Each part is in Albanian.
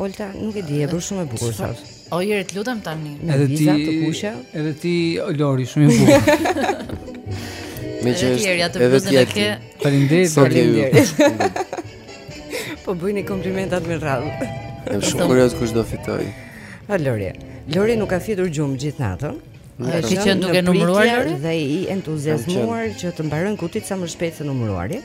Olta, nuk e di, je bërë shumë e bukur sot. O jeri, të lutem tani. Me edhe ti, të kusha. Edhe ti, Lori, shumë e bukur. Me që është edhe të vëzën e ke Faleminderit Faleminderit Po bëjini komplimentat me radhë Jam shumë kurioz kush do fitojë A Lori Lori nuk ka fjetur gjumë gjithë natën Ka qenë duke numëruar Lori Dhe i entuziazmuar që të mbarojnë kutitë sa më shpejt së numëruari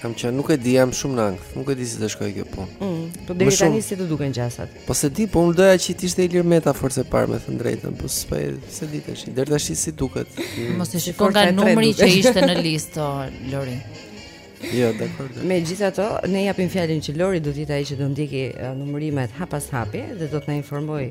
Kam qenë, nuk e di, jam shumë në ankth. Nuk e di si të shkojë kjo punë. Ëh, mm, po deri tani si të duken gjasat. Po s'e di, po unë doja që të ishte Ilir Meta forcë e parë me thënë drejtën, po s'po e s'e di tash. Deri tash si duket. Mos e shikon nga numri që ishte në listë Lori. Jo, dakor. Megjithatë, ne japim fjalën që Lori do të jetë ai që do ndjekë numërimet hap pas hapi dhe do të na informojë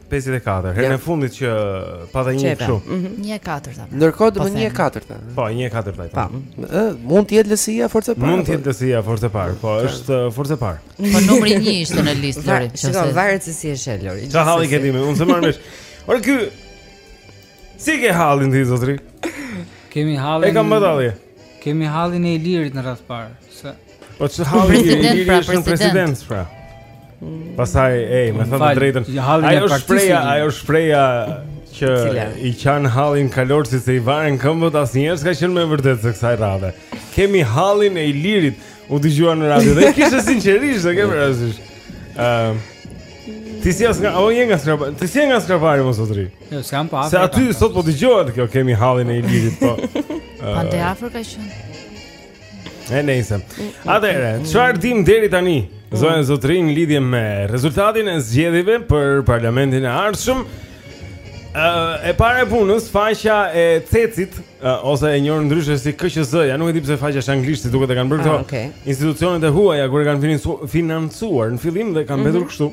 pesëdhjetë e katër. Herën e fundit që pata një kështu. Mhm. Një e katërta. Ndërkohë do po një e katërta. Po, një e katërta. Po. Ë, mund të jetë LSI-ja forcë parë. Mund të jetë LSI-ja forcë parë. Po, është forcë parë. Po numri 1 ishte në listë Lori. Shiko varet se si e sheh Lori. Ça halli ke ti më? Unë s'e marr vesh. Ore ky. S'i ke hallin ti zotri? I kemi hallin. E kam dalli. I kemi hallin Ilirit në radhë parë. Se Po çfarë halli Iliri pra, është në presidencë pra. Mm. Pastaj, ej, me thënë të drejtën. Ajo shprehja, ajo shprehja që Cila? i qan hallin kalorësit se i varen këmbët asnjëherë s'ka qenë më e vërtetë se kësaj radhe. Kemi hallin e Ilirit, u dëgjua në radio dhe kishte sinqerisht, e ke parasysh. Ëm Ti s'je as nga, o je nga skrapa, ti s'je nga Skrapari mo zotri. Jo, s'kam pa. Se aty sot po dëgjohet kjo kemi hallin e Ilirit po. Pande afër ka qenë. E nejse Atëherë, çfarë dimë deri tani Zonja mm. zotërinj në lidhje me rezultatin e zgjedhjeve Për parlamentin e ardhshëm Uh, e para e punës, faqja e Cecit uh, ose e njohur ndryshe si KQZ-ja, nuk e di pse faqja është anglisht si duket e kanë bërë ah, këto. Okay. Institucionet e huaja kur e kanë financuar në fillim dhe kanë mbetur mm -hmm. kështu.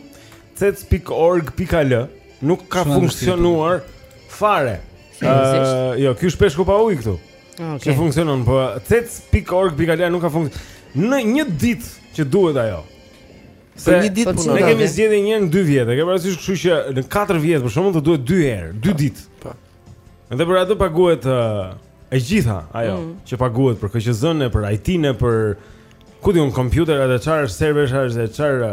Cec.org.al nuk ka Shumë funksionuar fare. Uh, jo, ky shpesh ku pa ujë këtu. Ah, okay. Që funksionon, po cec.org.al nuk ka funksionuar. Në një ditë që duhet ajo. Se një ditë punon. Ne kemi zgjedhje një herë në dy vjet. E ke parasysh kështu që në katër vjet për shembull të duhet dy herë, dy ditë. Po. Dhe për atë paguhet uh, e gjitha ajo mm. që paguhet për KQZ-n e për IT-n e për ku di unë kompjuterat e çfarë serverësh e çfarë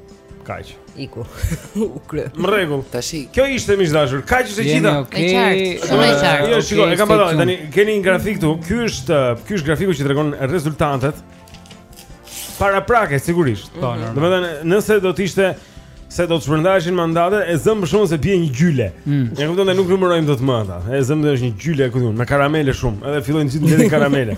Kaq. Iku. U kry. Në rregull. Tashi. Kjo ishte miq të dashur. Kaq është e gjitha. Okej. Okay. Shumë e qartë. Jo, shiko, e kam parë tani. Keni një grafik këtu. Ky është, ky është grafiku që tregon rezultatet. Paraprake sigurisht. Po, mhm. Domethënë, nëse do të ishte se do të shpërndaheshin mandate, e zëm për shembull se bie një gjyle. Mm. E kupton se nuk numërojmë dot më ata. E zëm është një gjyle këtu me karamele shumë, edhe fillojnë gjithë me karamele.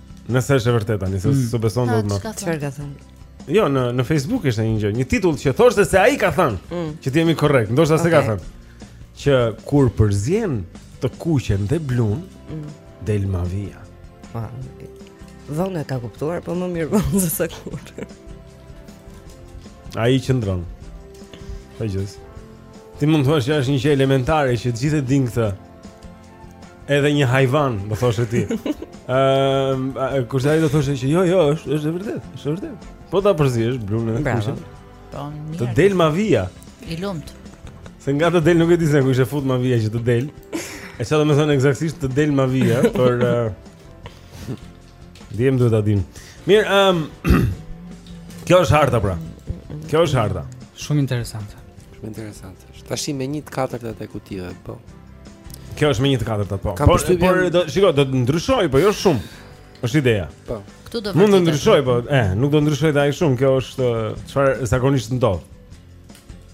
Nëse është e vërtetë tani, se mm. s'u beson dot më. Çfarë ka thënë? Jo, në në Facebook ishte një gjë, një titull që thoshte se ai ka thënë, mm. që të jemi korrekt, ndoshta okay. se ka thënë. Që kur përzien të kuqen dhe blun, mm. del mavia. Pa. Vonë e ka kuptuar, po më mirë vonë se sa kurrë. Ai qëndron. Ai gjithë. Ti mund të thuash që është një gjë elementare që të gjithë e dinë këtë. Edhe një hajvan, do thoshe ti. Ëm, uh, kurse ai do thoshte që jo, jo, është është e vërtetë, është e vërtetë. Po ta përziesh blunë me të kuqen. Po, mirë. Të del ma vija. I lumt. Se nga të del nuk e di se ku ishte fut mavija që të del. E ça do me thënë ekzaktësisht të del mavija, por uh, Djem duhet ta dim. Mirë, ëm um, Kjo është harta pra. Kjo është harta. Shumë interesante. Shumë interesante. Tash me 1/4 e kutive, po. Kjo është me 1/4 po. Por por do shiko, do të ndryshojë, po jo shumë. Është ideja. Po. Ktu do Mund të ndryshojë, po, e, nuk do ndryshojë dhe aq shumë. Kjo është çfarë zakonisht ndodh.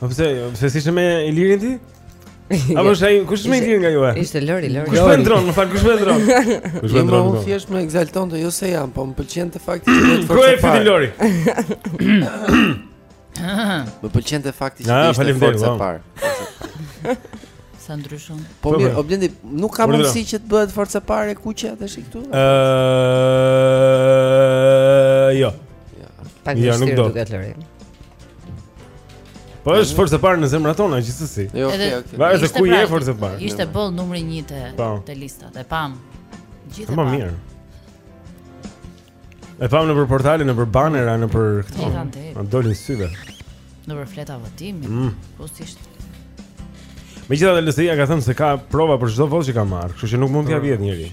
Po pse, pse si shme Ilirin ti? A po shaj, kush më vjen nga ju? Ishte Lori, Lori. Kush më ndron, më fal, kush më ndron? Kush më ndron? Unë thjesht më ekzalton të jo se jam, po më pëlqen të fakti që vetë forca. Ku e fiti Lori? Më pëlqen të fakti që ah, ishte forca po. parë. Sa ndryshon. Po, po mirë, po. o Blendi, nuk ka mundësi që të bëhet forca e parë e kuqe atë shi këtu? Ëh, jo. Ja, jo, nuk do. Po është forcë e parë në zemrat tona gjithsesi. Jo, okay, okay. Varet se ku je pra, forcë e parë. Ishte boll numri 1 te po. te listat. E pamë. Gjithë e pamë. Më mirë. E pamë nëpër portale, nëpër banera, nëpër këto. Na dolën syve. Nëpër fleta votimi. Mm. Po si është? Megjithatë LSI-ja ka thënë se ka prova për çdo votë që ka marrë, kështu që nuk mund t'ia vjedh njeri.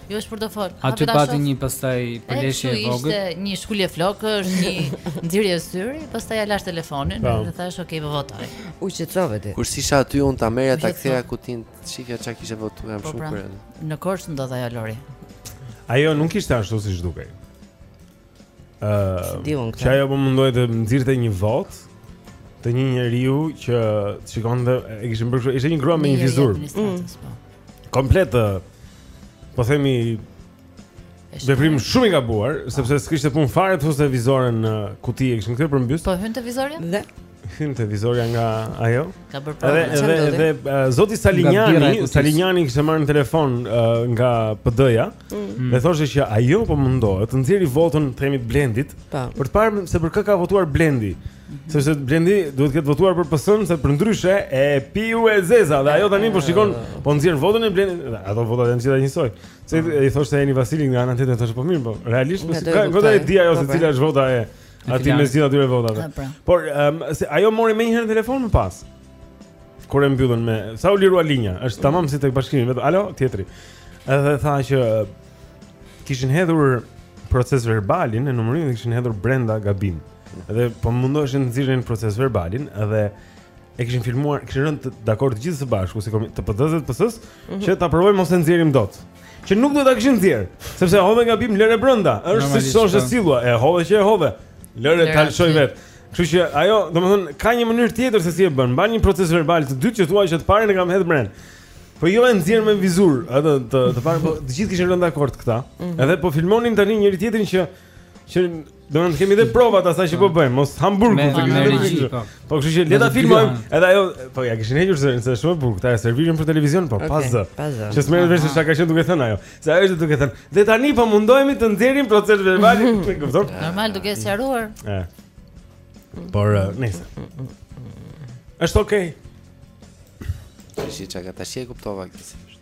Jo është për të fort. Aty pati një pastaj përleshje e vogël? Ishte një shkulje flokësh, një nxirje syri, pastaj ia lashë telefonin po. dhe thashë ok, po votoj. U qetësove ti. Ku s'isha aty unë ta merrja ta ktheja kutinë, shikoja çka kishe votuar, jam po, shumë pra, kurioz. Në Korçë ndodhi ajo Lori. Ajo nuk ishte ashtu siç dukej. Ëh, uh, që ajo po mundohej të nxirrte një votë të një njeriu që shikonte e kishin bërë ishte një grua me një vizur. Mm. Po. Komplet po themi Veprim shumë i gabuar, sepse s'kishte punë fare të fuste vizoren në kuti e kishin kthyer përmbys. Po hynte vizorja? Dhe Hyn vizorja nga ajo. Ka bërë pra. Edhe edhe uh, zoti Salinjani, Salinjani kishte marrë në telefon uh, nga PD-ja. Mm. Dhe thoshte që ajo po mundohet të nxjerrë votën, të themi, Blendit pra. Po. për të parë se për kë ka votuar Blendi. Mm -hmm. Sepse Blendi duhet të ketë votuar për PS-n se përndryshe e piu e zeza dhe ajo tani po shikon po nxjerr votën e Blendit. Ato votat janë gjitha njësoj. Se mm. i thoshte Eni Vasili nga ana tjetër thoshte po mirë, po realisht po si, nga ta dija ajo se cila është vota e Aty në mes gjithë atyre votave. Ah, pra. Por um, se, ajo mori menjëherë në telefon më pas. Kur e mbyllën me, sa u lirua linja, është tamam si tek bashkimi, vetëm alo, tjetri. Edhe tha që kishin hedhur proces verbalin e numërimit e kishin hedhur brenda gabim. Dhe po mundoheshin të nxirrin proces verbalin dhe e kishin filmuar, kishin rënë dakord të gjithë së bashku si të PD-së të PS-së mm -hmm. që ta provojmë mos e nxjerrim dot. Që nuk do ta kishin nxjerr, sepse e hodhe gabim lëre brenda. Është siç thosh e sillua, e hodhe që e hodhe. Lëre ta lëshoj vet. Kështu që ajo, domethënë, ka një mënyrë tjetër se si e bën. Mban një proces verbal të dytë që thua që të parën e kam hedh brenda. Po jo e nxjerr me vizore, atë të të parë, po të gjithë kishin rënë dakord këta. Mm -hmm. Edhe po filmonin tani njëri tjetrin që që Do të kemi dhe provat asaj që po, po. bëjmë, mos hamburgu të kemi. Po. po kështu që le ta filmojmë. Edhe ajo, po ia kishin hequr se është shumë e bukur, ta servirën për televizion, po pa zë. Që s'merret vesh se çfarë ka qenë duke thënë ajo. Se ajo është duke thënë, "Dhe tani po mundohemi të nxjerrim proces verbal." E kupton? Normal duke sqaruar. Ëh. Por eh, nëse. Është okay. Si çka tash e kuptova këtë.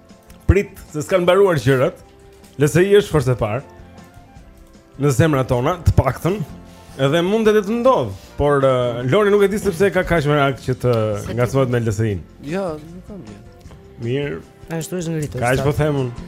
Prit, se s'kanë mbaruar gjërat. LSI është forcë e parë në zemrat tona, të paktën, edhe mundet të ndodhë, por uh, Lori nuk e di sepse ka kaq merak që të ngacmohet me LSI-n. Jo, nuk kam gjë. Mirë. Ashtu është ngritur. Kaq po them unë.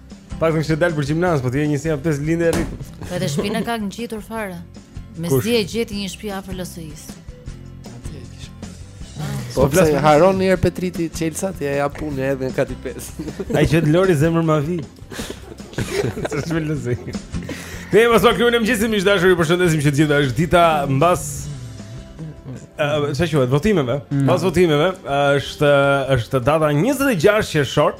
Pastaj kishte dalë për gjimnaz, po ti je njësia pesë lindur e rritur. Po edhe shpinë e ka ngjitur fare. Mezi e gjeti një shpi afër LSI-së. Po pse po, harron një herë Petriti çelësat, i hap punë edhe në kati 5. Hajde Lori zemër ma vi. Sa shumë lëzi. Ne mos u kujtojmë gjithsesi miq të dashur, ju përshëndesim që të gjithë është dita mbas si quhet votimeve, mm. pas votimeve, është, është data 26 qershor,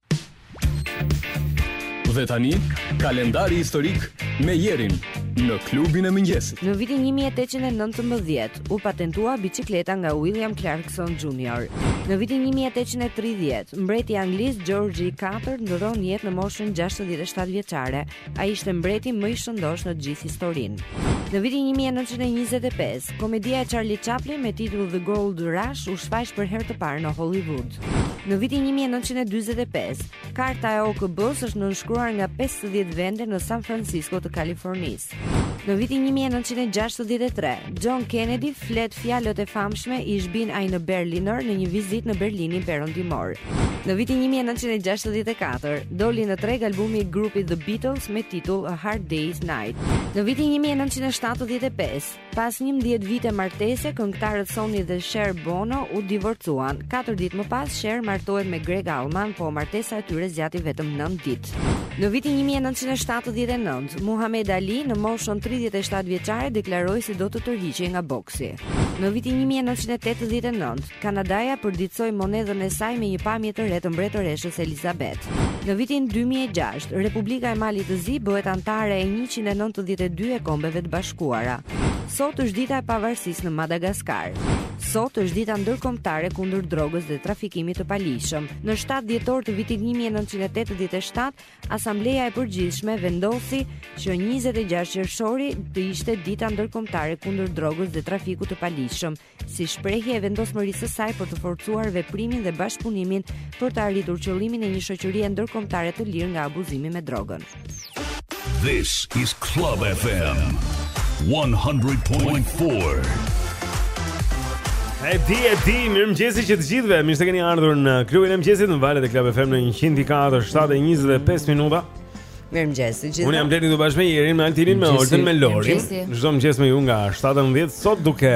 Dhe tani, kalendari historik me Jerin në klubin e mëngjesit. Në vitin 1819 u patentua biçikleta nga William Clarkson Jr. Në vitin 1830, mbreti i Anglisë George IV ndërron jetë në moshën 67 vjeçare. Ai ishte mbreti më i shëndoshë në të gjithë historinë. Në vitin 1925, komedia e Charlie Chaplin me titull The Gold Rush u shfaq për herë të parë në Hollywood. Në vitin 1945, karta e OKB-së është nënshkruar nga 50 vende në San Francisco të Kalifornisë. Në vitin 1963, John Kennedy flet fjalët e famshme Ich bin ein Berliner në një vizitë në Berlinin Perëndimor. Në vitin 1964 doli në treg albumi i grupit The Beatles me titull A Hard Day's Night. Në vitin 1975, pas 11 vite martese, këngëtarët Sonny dhe Cher Bono u divorcuan. 4 ditë më pas Cher martohet me Gregg Allman, po martesa e tyre zgjati vetëm 9 ditë. Në vitin 1979, Muhamed Ali në moshën 37 vjeçare deklaroi se do të tërhiqej nga boksi. Në vitin 1989, Kanadaja përditësoi monedhën e saj me një pamje të re të mbretëreshës Elizabeth. Në vitin 2006, Republika e Malit të Zi bëhet anëtare e 192 e Kombeve të Bashkuara. Sot është dita e pavarësisë në Madagaskar. Sot është dita ndërkombëtare kundër drogës dhe trafikimit të paligjshëm. Në shtatë dhjetor të vitit një mijë e nëntëqind e tetëdhjetë e shtatë, Asambleja e Përgjithshme vendosi që njëzet e gjashtë qershori të ishte Dita Ndërkombëtare kundër Drogës dhe Trafikut të Paligjshëm, si shprehje e vendosmërisë së saj për të forcuar veprimin dhe bashkëpunimin për të arritur qëllimin e një shoqërie ndërkombëtare të lirë nga abuzimi me drogën. This is Club FM 100.4. E di, e di, mirëmëngjesi që të gjithëve Mirë se keni ardhur në klubin e mëgjesit Në valët e Club FM në 100.4, 7 e 25 minuta Mirëmëngjesi të gjithëve Unë jam Blendi, bashkë me Jerin, me Altinin, me Oltën, me Lorin Çdo mëngjes me ju nga ora 7 Sot duke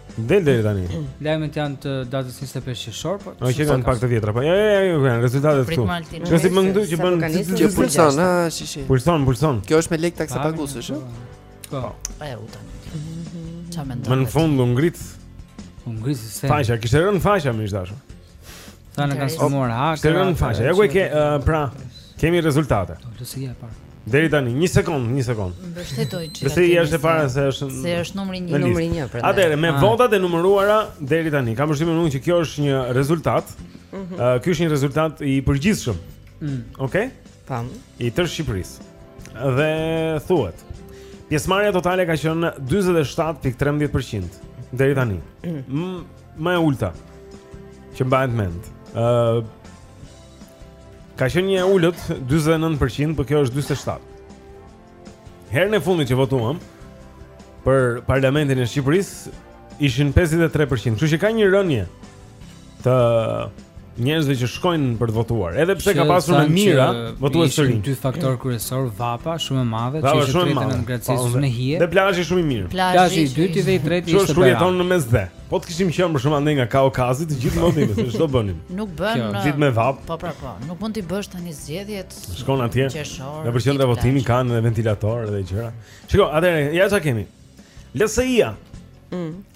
Del deri tani. Lajmet janë të datës 25 qershor, po. Ai, qenkan pak të vjetra, po. Ja, ja, ja, janë rezultatet këtu. Kjo si më ndu që bën që pulson, ha, shi shi. Pulson, pulson. Kjo është me lek taksa paguesh, ë? Po. Po e uta. Çfarë mendon? Në fund u ngrit. U ngrit se faqja kishte rënë faqja më ish dashur. Sa na kanë sulmuar hakerat. Kishte rënë faqja. Ja ku e ke, pra, kemi rezultate. LSI-ja e para. Deri tani, një sekond, një sekond. Mbështetoj çfarë. LSI është e para se është se është numri 1, numri 1 prandaj. Atëherë me ah. votat e numëruara deri tani, kam përshtypjen unë që kjo është një rezultat. Ëh, mhm. ky është një rezultat i përgjithshëm. Mm. Okej? Tam. I tërë Shqipërisë. Dhe thuhet. Pjesëmarrja totale ka qenë 47.13% deri tani. Mm. mm. më e ulta që mbahet mend. Ë uh, Ka qenë një e ulët 49%, por kjo është 47. Herën e fundit që votuam për parlamentin e Shqipërisë ishin 53%, kështu që ka një rënie të njerëzve që shkojnë për të votuar. Edhe pse ka pasur me mijëra votues të rinj. Dy faktorë kryesorë, vapa shumë e madhe që është tretë në Greqi po, në hije. Dhe plazhi shumë i mirë. Plazhi i dytë dhe i tretë ishte për. Ju jetoni në Mesdhe. Po të kishim qenë më shumë andej nga Kaukazi të gjithë mundin, se ç'do bënim. Nuk bën. Gjithë me vapë. Po pra po, nuk mund t'i bësh tani zgjedhjet. Shkon atje. Në qendra e votimit kanë edhe ventilatorë edhe gjëra. Shiko, atëherë ja ça kemi. LSI-ja. Mm.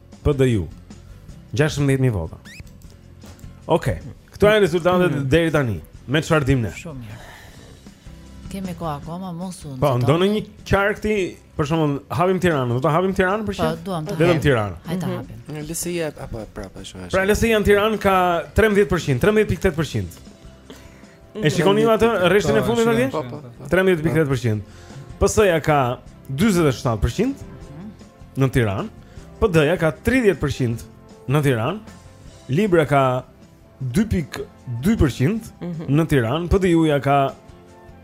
PDIU. 16000 vota. Okej. Okay. Këto janë rezultatet mm. deri tani. Me çfarë dimë ne? Shumë mirë. Kemi kohë akoma mos u. Po, do ndonjë qark ti, për shembull, hapim Tiranën. Do ta hapim Tiranën për çfarë? Po, duam të hapim. Tiranën. Hajde ta mhm. hapim. Në LSI apo prapë ashtu. Pra LSI në Tiranë ka 13%, 13.8%. E shikoni ju atë rreshtin e po, fundit atje? Po, po. 13.8%. Po. PS-ja ka 47% mhm. në Tiranë. PD-ja ka 30% në Tiranë. Libra ka 2.2% mhm. në Tiranë. PDIU-ja ka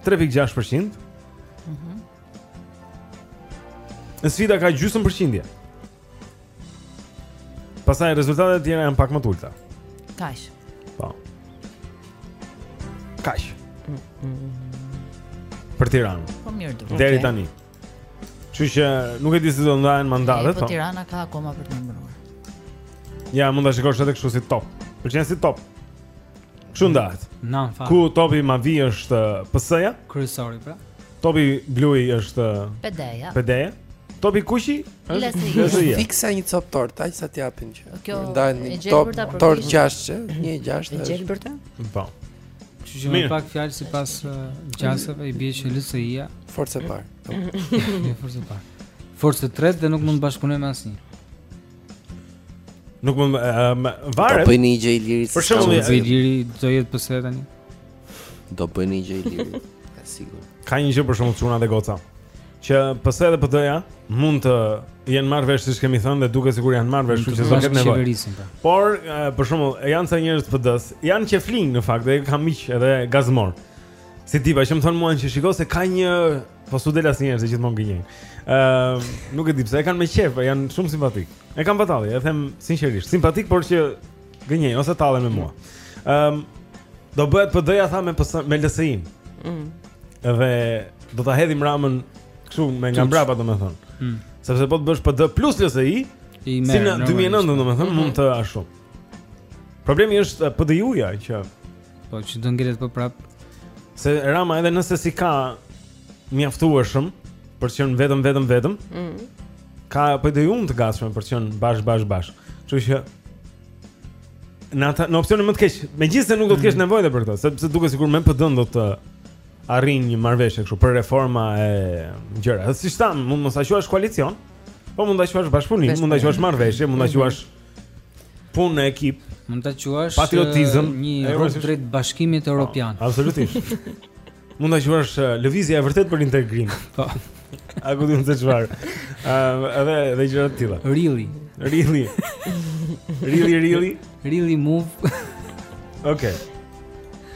3.6%. Mhm. Sfida ka gjysmë përqindje. Pastaj rezultatet e tjera janë pak më të ulëta. Kaq. Po. Kaq. Për Tiranë. Po mirë duhet. Deri okay. tani. Kështu që nuk e di si do ndahen mandatet, po. Po Tirana ka akoma për të mbaruar. Ja, mund ta shikosh edhe kështu si top. Pëlqen si top. Kështu ndahet. Na fal. Ku topi mavi është PS-ja? Kryesori pra. Topi blu është PD-ja. PD-ja. Topi i kuq është LSI. Fiks si një copë tortë, aq sa t'japin që. Kjo ndajnë një copë tortë gjashtë, një gjashtë. E gjelbërta? Po. Kështu që me pak fjalë sipas uh, gjasave i bie që LSI-ja. Forca e parë. Forca e parë. Forca e tretë dhe nuk mund të bashkëpunojë me asnjë. Nuk më um, varet. Do bëjë një gjë Iliri. Për shembull, një gjë Iliri do jetë pse tani. Do bëjë një gjë Iliri. Ka sigurt. Ka një gjë për shembull çuna dhe goca. Që PS-ja edhe PD-ja mund të jenë marrë vesh siç kemi thënë dhe duket sikur janë marrë vesh, kështu që do nevojë. Po. Por për shembull, janë ca njerëz të PD-së, janë që flin në fakt dhe kam miq edhe gazmorë. Si tipa që më thonë mua që shiko se ka një Po s'u del asnjëherë se gjithmonë gënjejnë. Ëm, ehm, uh, nuk e di pse e kanë me qejf, po janë shumë simpatikë. E kam batalli, e them sinqerisht, simpatikë por që gënjejnë ose tallen me mua. Ëm, um, do bëhet PD-ja tha me PS, me LSI-n. Mm. Dhe do ta hedhim Ramën kështu me nga mbrapa domethënë. Mm. Sepse po të bësh PD plus LSI, si në 2009 domethënë mm -hmm. mund të ashtu. Problemi është PD-ja që Po që do ngelet po prap. Se Rama edhe nëse s'i ka mjaftueshëm për të qenë vetëm vetëm vetëm. Mm. Ka po dhe janë të gatshëm për të qenë bash bash bash. Kështu që në ata në opsionin më të keq, megjithëse nuk do të ketë mm. nevojë për këtë, sepse duket sikur me PD-n do të arrijnë një marrëveshje kështu për reforma e gjëra. Siç thamë, mund mos ta quash koalicion, po mund ta quash bashkëpunim, mund ta quash marrëveshje, mund ta mm-hmm. quash punë në ekip. Mund ta quash patriotizëm, një rrugë drejt Bashkimit po, Evropian. Absolutisht. Mund ta quash lëvizja e vërtetë për integrim. Po. A ku di unë se çfarë? Ëm edhe edhe gjëra të tilla. Really. Really. Really, really. Really move. Okej.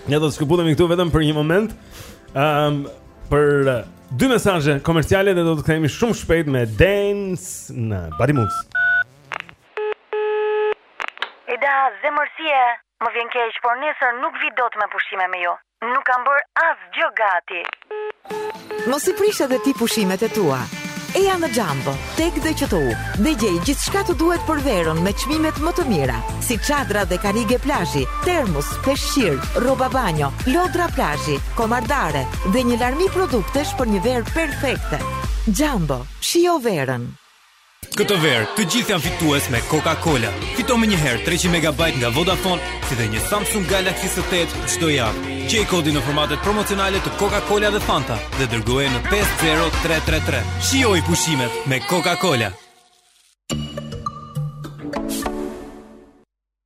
Ne do të shkëputemi këtu vetëm për një moment. Ëm për dy mesazhe komerciale dhe do të kthehemi shumë shpejt me Dance në Body Moves. Ida, zemër si je, më vjen keq, por nesër nuk vij dot me pushime me ju. Nuk kam bërë asgjë gati. Mos i prish edhe ti pushimet e tua. Eja në Jumbo, Teg dhe QTU, dhe gjej gjithçka të duhet për verën me çmimet më të mira, si çadra dhe karige plazhi, termus, peshqir, rroba banjo, lodra plazhi, komardare dhe një larmi produktesh për një verë perfekte. Jumbo, shijo verën. Këtë verë, të gjithë janë fitues me Coca-Cola. Fito menjëherë 300 MB nga Vodafone, si dhe një Samsung Galaxy S8 çdo javë. Gjej kodin në formatet promocionale të Coca-Cola dhe Fanta dhe dërgoje në 50333. Shijoji pushimet me Coca-Cola.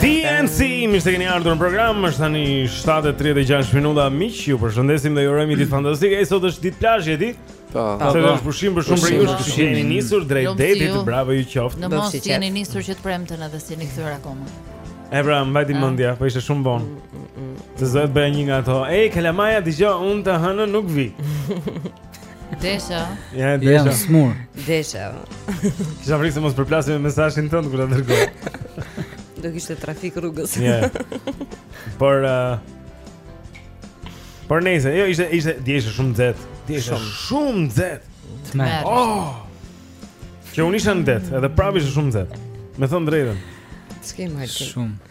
DMC, mirë se kini ardhur në program. Është tani 7:36 minuta. Miq, ju përshëndesim dhe ju urojmë ditë fantastike. Ai sot është ditë plazhi, e di? Po. Sa po. Është pushim për shumë prej jush që jeni nisur drejt jo, detit. Jo. Bravo ju qoftë. Në mos jeni nisur që të premten edhe s'jeni kthyer akoma. E pra, ma mbajti mendja, po ishte shumë vonë. Mm, mm, mm. Thashë do bëj një nga ato. Ej, kalamaja, dëgjo, unë të hënën nuk vij. Desha. Ja, desha. Jam sëmurë. Desha. Kisha frikë se mos përplasem me mesazhin tënd kur ta dërgoj. Do kishte trafik rrugës. Ja. Por uh, Por nejse, jo ishte ishte dje shumë nxehtë. Dje shumë nxehtë. Tmerr. Oh. Që unë isha në det, edhe prapë ishte shumë nxehtë. Me thënë të drejtën. S'kam hajtë. Shumë.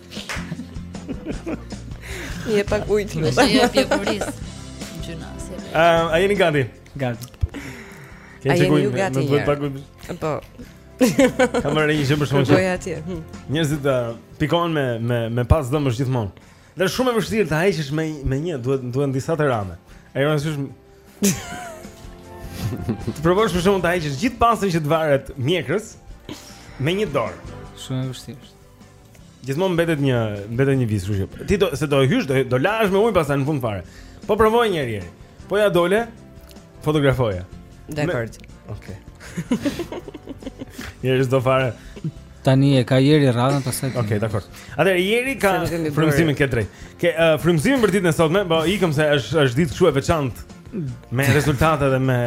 Je pa kujt. Më shaj e qe pis. Gjynasi. Ehm, a jeni gati? Gati. A jeni ju gati? Më pa kujt. Po. Kamera një shumë shumë. Kujt atje? Hm. Njerëzit uh, pikohen me me me pastë dhëmbësh gjithmonë. Dhe shumë e vështirë ta heqësh me me një, duhet duhen disa të rame. E jo ashtu. Të provosh për shkakun ta heqësh gjithë pastën që të varet mjekrës me një dorë. Shumë e vështirë. Gjithmonë mbetet një mbetet një vis, kështu që ti do se do e hysh, do, do lahesh me ujë pastaj në fund fare. Po provoj një herë. Po ja dole fotografoja. Dakord. Okej. Jeri s'do fare. Tani e ka Jeri radhën pastaj. Okej, okay, dakor. Atëherë Jeri ka frymëzimin këtë drejt. Ke uh, frymëzimin për ditën e sotme, po i kemi se është është ditë kështu e veçantë. Me rezultate dhe me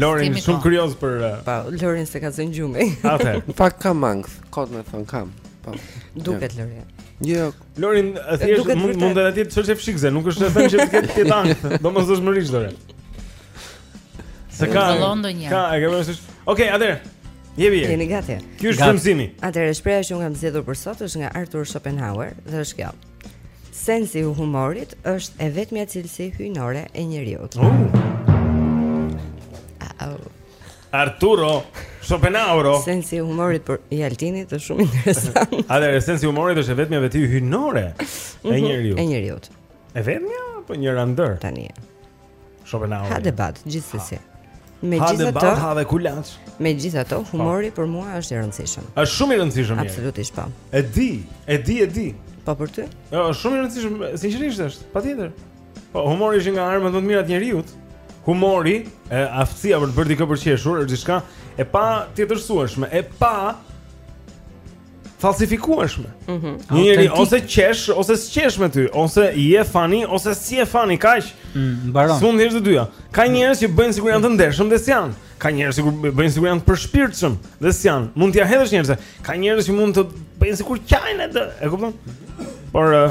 Lorin shumë kurioz për uh... Pa, Lorin s'e ka zënë gjumi. Atëherë, pak kam ankth. Kot më thon kam. Po. Duket jo. Lori. Jo. Lori, thjesht mund mund të jetë çështje fshikëse, nuk është vetëm që të ketë ankth. Domosdoshmërisht Lori. S'e ka. Ka, e ke vënë. Okej, atëre. Jepi. Jeni gati. Ky është frymëzimi. Atëre shprehja që unë kam zgjedhur për sot është nga Arthur Schopenhauer dhe është kjo. Sensi i humorit është e vetmja cilësi hyjnore e njeriut. Oh. Artur Schopenhauer. Sensi i humorit prej Altinit është shumë interesant. Atëherë sensi i humorit është e vetmja veti hyjnore e mhm, njeriut. E njeriut. E vetmja apo njëra ndër? Tani. Schopenhauer. Ha debat gjithsesi. Me gjithë ato, ha dhe kulaç. Me gjithë ato, po. humori për mua është i rëndësishëm. Është shumë i rëndësishëm. Absolutisht po. E di, e di, e di. Po për ty? Jo, është shumë i rëndësishëm, sinqerisht është. Patjetër. Po humori është nga armët më të mira të njeriut. Humori, e aftësia për të bërë dikë për qeshur është diçka e patjetërsueshme, e pafalsifikueshme. Mm -hmm. Një njeri ose qesh, ose s'qesh me ty, ose je fani, ose s'je fani, kaq. Mm, mbaron. S'mund të dyja. Ka njerëz që bëjnë sikur janë të ndershëm dhe s'janë. Ka njerëz që bëjnë sikur janë të përshpirtshëm dhe s'janë. Mund t'ia hedhësh njerëzve. Ka njerëz që mund të bëjnë sikur qajnë, e kupton? Por uh,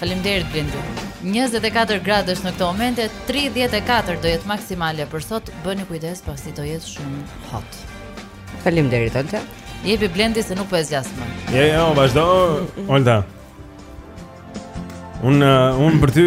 Faleminderit Blendi. 24 gradë është në këto momente, 34 do jetë maksimale për sot. Bëni kujdes pasi do jetë shumë hot. Faleminderit Olta. Jepi Blendi se nuk po e zgjas më. Jo, jo, vazhdo Olta. Unë uh, unë për ty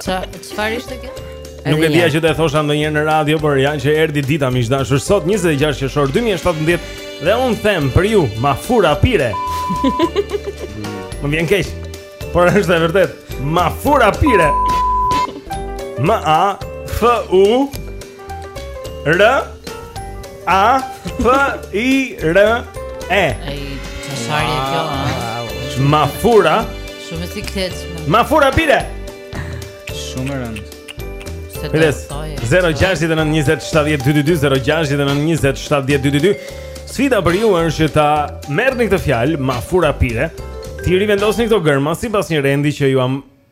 Ça, çfarë ishte kjo? Nuk e dija që ta thosha ndonjëherë në radio, por ja që erdhi dita miq të dashur sot 26 qershor 2017 dhe unë them për ju, mafurapire. Më vjen keq. Por është e vërtetë, mafurapire. M A F U R A P I R E. Ai çfarë është kjo? Mafura. Shumë e sikletshme. Mafurapire. Shumë e rëndë. Kujdes. 0692070222 Sfida për ju është që ta merrni këtë fjalë, mafurapire. T'i rivendosni këto gërma sipas një rendi që jua m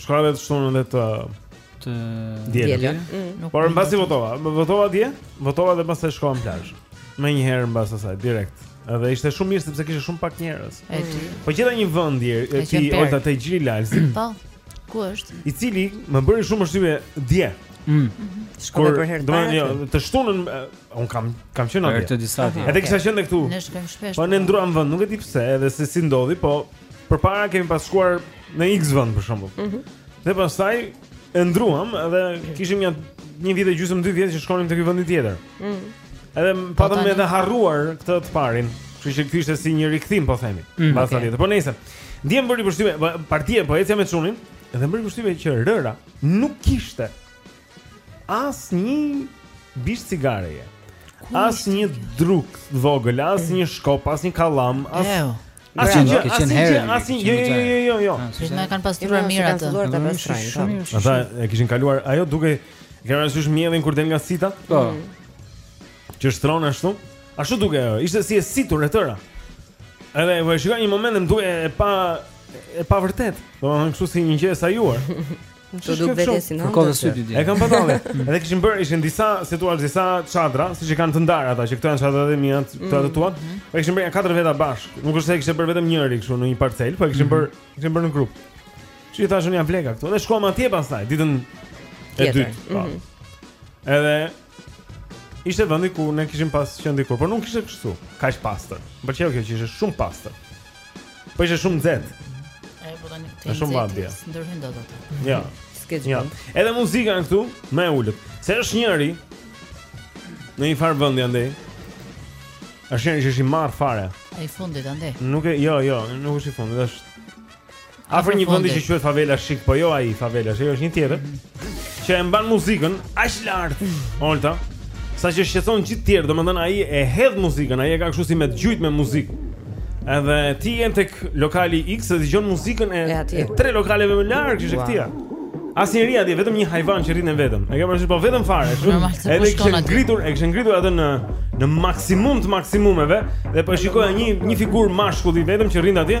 Shkoj vetëm të shtunën dhe të të dielën. Mm. Por mbasi votova, më votova dje, votova dhe pastaj shkova në plazh. Menjëherë mbas asaj direkt. Edhe ishte shumë mirë sepse kishte shumë pak njerëz. Po gjeta një vend dje, ti Olta te Gjiri Lalzit. Po. Ku është? I cili më bëri shumë përshtypje dje. Mm. Mhm. Shkoj për herë të parë. Jo, të shtunën un kam kam qenë atje. Edhe kisha qenë këtu. Ne shkojmë shpesh. Po ne po. ndruam vend, nuk e di pse, edhe se si ndodhi, po Përpara kemi pas shkuar në X vend për shembull. Mhm. Mm dhe pastaj e ndruam edhe kishim një një vit e gjysmë dy vjet që shkonim te ky vendi tjetër. Mhm. Mm edhe patëm edhe harruar këtë të parin, kështu që kishte si një rikthim po themi. Mm, pas okay. Po nejse. Dje më bëri përshtypje, po, pra dje po ecja me çunin, edhe më bëri përshtypje që rëra nuk kishte asnjë bisht cigareje. Asnjë dru të vogël, asnjë shkop, asnjë kallam, as Asnjë gjë, asnjë gjë, asnjë gjë, jo, jo, jo, jo. Ah, e kanë pastruar mirë atë. Ata e kishin kaluar, ajo dukej e ke parasysh miellin kur del nga sita. Po. Mm. Që të shtron ashtu. Ashtu dukej ajo, ishte si e situr e tëra. Edhe e shikoj një moment më dukej e pa e pa vërtet. Domethënë kështu si një gjë e sajuar. Të dukej vetja si në Kërkove sy ti E kam patalli Edhe kishin bërë Ishin disa si t'ua them disa çadra Siç e kanë të ndarë ata Që këto janë çadrat e mia Këto të mm. tuat mm -hmm. Kishin bërë nja katër veta bashk Nuk është se kishte bërë vetëm njëri Kështu në një parcel Po kishin mhm. bërë Kishin bërë në grup Ç'i thashë unë ja vlejka këtu Dhe shkuam atje pas taj Ditën E dytë po. mhm. Edhe Ishte vendi ku ne kishim pas qenë dikur, por nuk ishte kështu. Kaq pastër. Më pëlqeu kjo që ishte shumë pastër. Po ishte shumë nxehtë. Ai po tani ti. Është shumë vapë. S'e ndryshon dot atë. Jo. S'ke çi. Jo. Edhe muzika këtu, më e ulët. Se është njëri në një far vendi andej. Është njëri që është i marr fare. Ai fundit andej. Nuk e, jo, jo, nuk është i fundit, është Afër një vendi që quhet Favela Chic, po jo ai Favela, ajo është një tjetër. Që e mban muzikën aq lart. Olta. Sa që shqetëson gjithë tjerë, domethënë ai e hedh muzikën, ai e ka kështu si me të gjujt me muzikë. Edhe ti je tek lokali X dhe dëgjon muzikën e, e tre lokaleve më larg, që është e këtij. Asnjëri atje, vetëm një hajvan që rrinte vetëm. E ke parasysh po vetëm fare, shumë. Edhe po kishin ngritur, e kishin ngritur atë në në maksimum të maksimumeve dhe po shikoja një një figurë mashkulli vetëm që rrinte atje,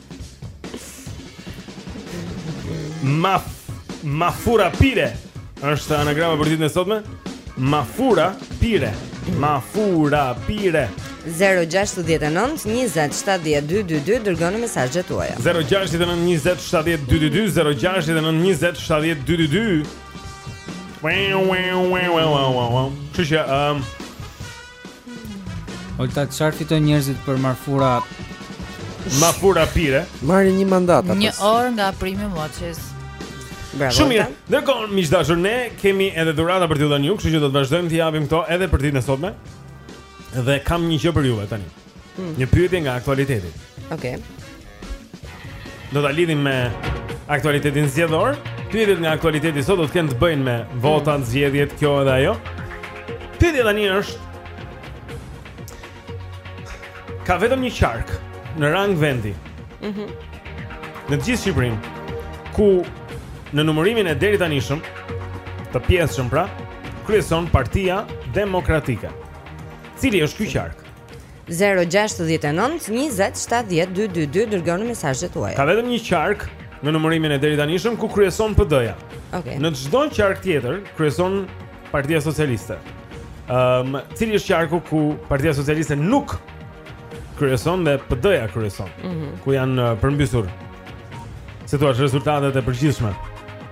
Maf Mafura Pire është anagrama për ditën e sotme. Mafura Pire. Mafura Pire. 0692070222 dërgoni mesazhet tuaja. 0692070222 0692070222. Wow wow wow wow wow. Çuçi, ehm. Um... Olta çfarë fitojnë njerëzit për Mafura? Mafura pire. Marrin një mandat apo? Një orë nga Prime Watches. Bravo. Shumë mirë. Ndërkohë miq të dashur, ne kemi edhe dhurata për t'jua dhënë ju, kështu që do të vazhdojmë t'i japim këto edhe për ditën e sotme. Dhe kam një gjë për ju tani. Hmm. Një pyetje nga aktualiteti. Okej. Okay. Do ta lidhim me aktualitetin zgjedhor. Pyetjet nga aktualiteti sot do të kenë të bëjnë me votat, hmm. zgjedhjet, kjo edhe ajo. Pyetja tani është Ka vetëm një qark në rang vendi. Mhm. Mm në gjithë Shqipërinë ku në numërimin e deritanishëm të pjesshëm pra kryeson Partia Demokratike. Cili është ky qark? 0-6-19-27-12-22 Dërgoni mesazhet tuaja Ka vetëm një qark në numërimin e deritanishëm ku kryeson PD-ja. Okay. Në çdo qark tjetër kryeson Partia Socialiste. Ëm, um, cili është qarku ku Partia Socialiste nuk kryeson dhe PD-ja kryeson, mm -hmm. ku janë përmbysur si të thuash rezultatet e përgjithshme.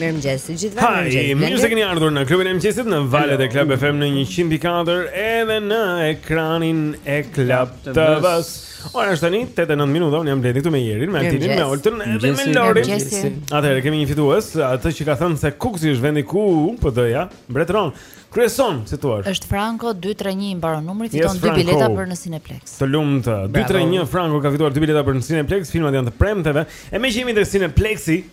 Mirëmëngjes, të gjithëve mirëmëngjes. Hi, mirë se keni ardhur në klubin e mëngjesit në valët e Club FM në 104 edhe në ekranin e Club TV-s. Ora është tani 8 e 9 minuta, unë jam Blendi këtu me Jerin, me Altinin, me Oltën dhe me Lorin. Atëherë kemi një fitues, atë që ka thënë se Kukësi është vendi ku PD-ja mbretëron. Kryeson, si thua? Është Franco 231 i mbaron numri, fiton dy bileta për në Cineplex. Të lumtë. 231 Franco ka fituar dy bileta për në Cineplex, filmat janë të premteve. E meqë jemi te Cineplexi,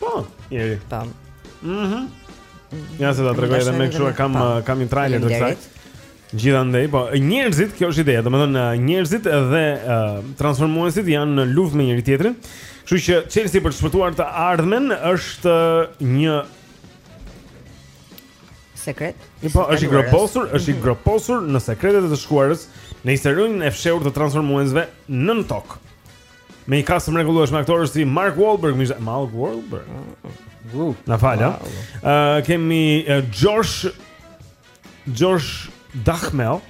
Po, Jeri. Po. Mhm. Mm ja se ta tregoj edhe me kështu kam po. kam një trailer të kësaj. Gjithandej, po njerëzit, kjo është ideja, domethënë njerëzit dhe uh, transformuesit janë në luftë me njëri-tjetrin. Kështu që çelësi për të shpëtuar të ardhmen është një sekret. Një po, është i groposur, është i mhm. groposur në sekretet e të shkuarës në historinë e fshehur të transformuesve nën tokë. Me një kastë të mrekullueshme aktorësh si Mark Wahlberg, më thënë Mark Wahlberg. Gru. Na fal. Ë kemi Josh Josh Duhamel,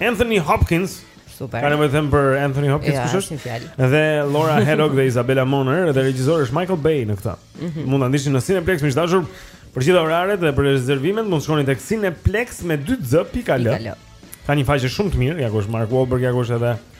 Anthony Hopkins. Super. Kanë më thënë për Anthony Hopkins ja, kush është? Dhe Laura Haddock dhe Isabella Moner dhe regjisori është Michael Bay në këtë. Mm -hmm. Mund ta ndiqni në Cineplex, miq të dashur. Për gjithë oraret dhe për rezervimet mund të shkoni tek Cineplex me 2x.al. Ka një faqe shumë të mirë, ja ku është Mark Wahlberg, ja ku është edhe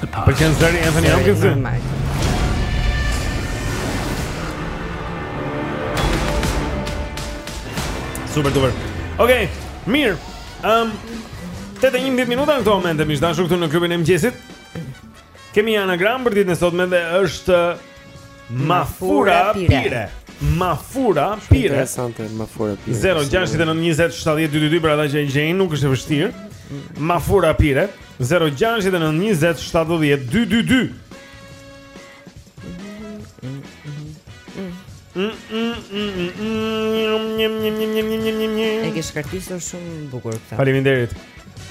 the past. Po qenka zëri Anthony Hopkins? Zëri normal. Super duper. Okej, okay, mirë. Um, 8 e 11 minuta në këto momente, miq të dashur këtu në klubin e mëngjesit. Kemi një anagram për ditën e sotme dhe është... Mafura pire. Mafura pire. Interesante, mafura pire. 069207222 për ata që e gjejnë, nuk është e vështirë. Mafura pire. 069207222. E ke shkartisur shumë bukur këtë. Faleminderit.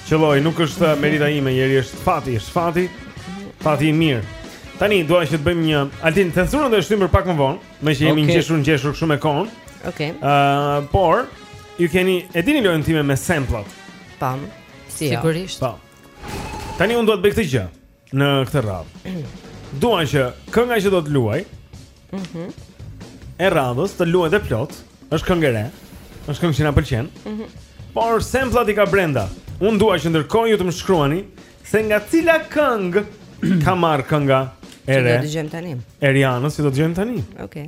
Qëlloj, nuk është merita ime, Jeri, është fati, është fati, fati i mirë. Tani, dua që të bëjmë një... Altin, censurën do e shtyjmë për pak më vonë, meqë jemi okay. ngjeshur ngjeshur shumë me kohën. Okay. Uh, por, ju keni... E dini lojën time me samplet? Tam, si jo. Sigurisht. Po. Tani, unë do ta bëj këtë gjë. Në këtë radhë. Dua që kënga që do të luaj. Mhm. Mm e radhës të luajë e plotë. Është këngë e re. Është këngë që na pëlqen. Mhm. Mm Por samplet i ka brenda. Unë dua që ndërkohë ju të më shkruani se nga cila këngë ka marrë kënga e re. Që do të dëgjojmë tani. E Rihannës, që do të dëgjojmë tani. Okej. Okay.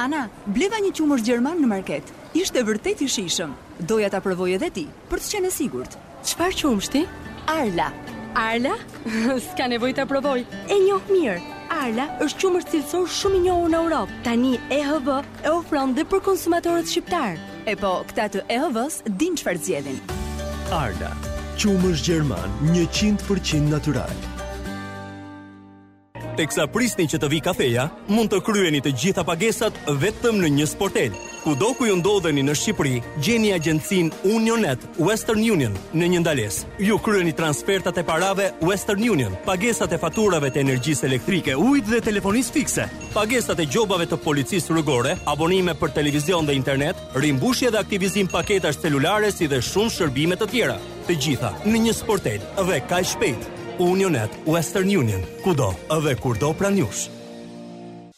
Ana, bleva një qumësht gjerman në market. Ishte vërtet i shijshëm. Doja ta provoje edhe ti, për të qenë e sigurt. Çfarë qumështi? Arla. Arla? S'ka nevojë ta provoj. E njoh mirë. Arla është qumësht cilësor shumë i njohur në Europë. Tani EHW e ofron dhe për konsumatorët shqiptarë. E po, këta të EHW-së dinë çfarë zgjedhin. Arla, qumësht gjerman 100% natyral. Teksa prisni që të vijë kafeja, mund të kryeni të gjitha pagesat vetëm në një sportel. Kudo ku ju ndodheni në Shqipëri, gjeni agjencinë Unionnet Western Union në një ndalesë. Ju kryeni transfertat e parave Western Union, pagesat e faturave të energjisë elektrike, ujit dhe telefonisë fikse, pagesat e gjobave të policisë rrugore, abonime për televizion dhe internet, rimbushje dhe aktivizim paketash celulare si dhe shumë shërbime të tjera. Të gjitha në një sportel dhe kaq shpejt. Unionnet Western Union, kudo dhe kurdo pranë jush.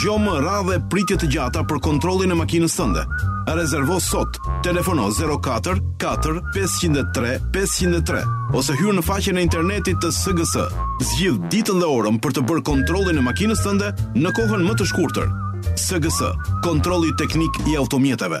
Jo më radhë e pritje të gjata për kontrollin e makinës tënde. Rezervo sot. Telefono 04 4 503 503 ose hyr në faqen e internetit të SGS. Zgjidh ditën dhe orën për të bërë kontrollin e makinës tënde në kohën më të shkurtër. SGS, kontrolli teknik i automjeteve.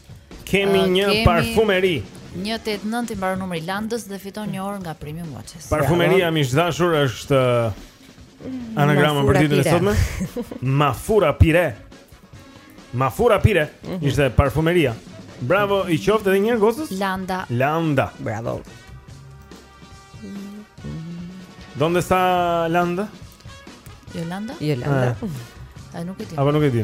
Kemi uh, një kemi... parfumeri. 189 i mbaron numri Landës dhe fiton një orë nga Prime Watches. Parfumeria miq të dashur është anagrama për ditën e sotme. Mafura Pire. Mafura Pire mm -hmm. ishte parfumeria. Bravo, i qoftë edhe një herë gocës? Landa. Landa. Bravo. Dónde está Landa? Yolanda? Yolanda. Ah. Ai nuk e di. Apo nuk e di.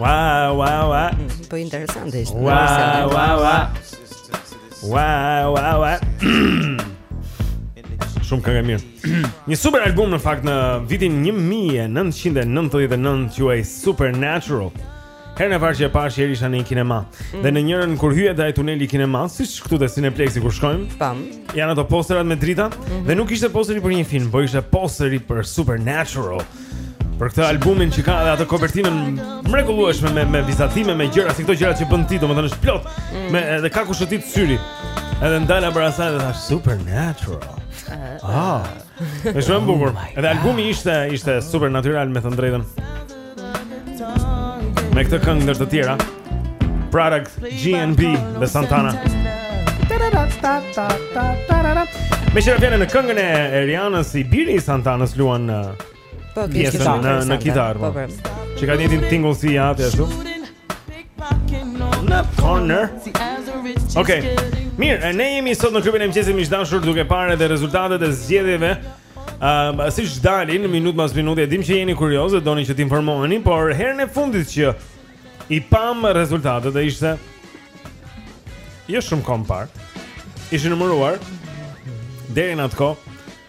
Wow, wow, wow. Po interesante ishte. Wow, wow, wow. Wow, wow, wow. Shumë këngë e mirë. Një super album në fakt në vitin 1999 quhej Supernatural. Herën e parë që e pashë Jeri isha në një kinema. Mm. Dhe në njërën kur hyja drejt tunelit kinema, siç këtu te Cineplexi kur shkojmë. Pam. Janë ato posterat me drita mm -hmm. dhe nuk ishte posteri për një film, por ishte posteri për Supernatural. Për këtë albumin që ka dhe atë kopertinën mrekullueshme me me vizatime me gjëra, si këto gjëra që bën ti, domethënë është plot mm. me edhe ta kushtit syri. Edhe ndala para asaj dhe thashë Supernatural. Ah. ah. Është shumë bukur. Oh Edhe albumi ishte ishte supernatyral me të drejtën. Me këtë këngë ndër të tjera, Product GNB dhe Santana. Meqë ra fjala në këngën e Rihannës i biri i Santanës luan uh, Po, pjesën në në kitarë. Po, po. Ç'i ka dhënë tingull si atë ashtu? Në corner. Okej. Mirë, ne jemi sot në klubin e mëngjesit miq të dashur duke parë edhe rezultatet e zgjedhjeve. Ëm, uh, siç dalin minutë pas minute, e dimë që jeni kuriozë, doni që të informoheni, por herën e fundit që i pamë rezultatet e ishte jo shumë kohë më parë. Ishin numëruar deri në atë kohë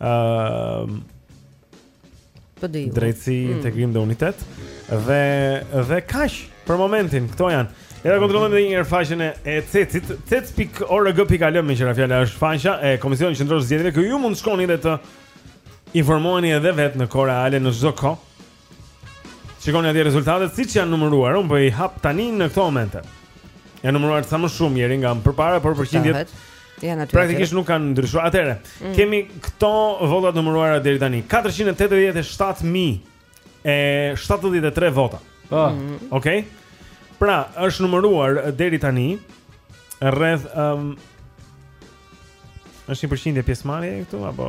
Ëm PDIU. Drejtësi, mm. integrim dhe unitet dhe dhe kaq për momentin këto janë. Le ta kontrollojmë edhe një herë faqen e Cecit, cec.org.al meqë ra fjala është faqja e Komisionit Qendror të Zgjedhjeve, ku ju mund të shkoni dhe të informoheni edhe vetë në kohë reale në çdo kohë. Shikoni atje rezultatet siç janë numëruar, unë po i hap tani në këto momente. Janë numëruar ca më shumë Jeri nga më përpara, por përqindjet janë aty. Praktikisht nuk kanë ndryshuar. Atëherë, mm. kemi këto votat e numëruara deri tani. 487000 e 73 vota. Po. Oh. Mm -hmm. Okej. Okay? Pra, është numëruar deri tani rreth ëm um, është një përqindje pjesëmarrje këtu apo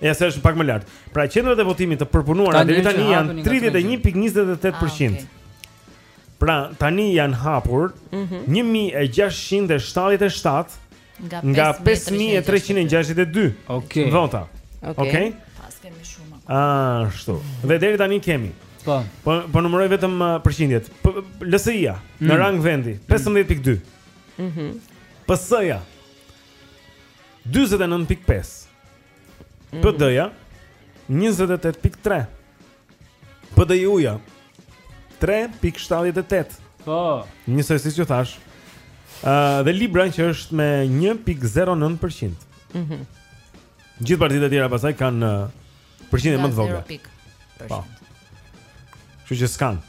Ja se është pak më lart. Pra qendrat e votimit të përpunuara deri tani janë 31.28%. Pra tani janë hapur mhm. 1677 nga, nga 5362. Okej. Vota. Okej. Okej. Pra s' kemi shumë. Ashtu. Dhe deri tani kemi. Po. Po po numëroj vetëm uh, përqindjet. LSI-ja mm. në rang vendi 15.2. Mhm. Mm PS-ja 49.5 mm. PD-ja 28.3 PDIU-ja 3.78 Po Njësoj siç ju thashë uh, Dhe Libra që është me 1.09% mhm. Gjithë partitë e tjera pastaj kanë uh, përqindje më të vogla Po Kështu që s'kanë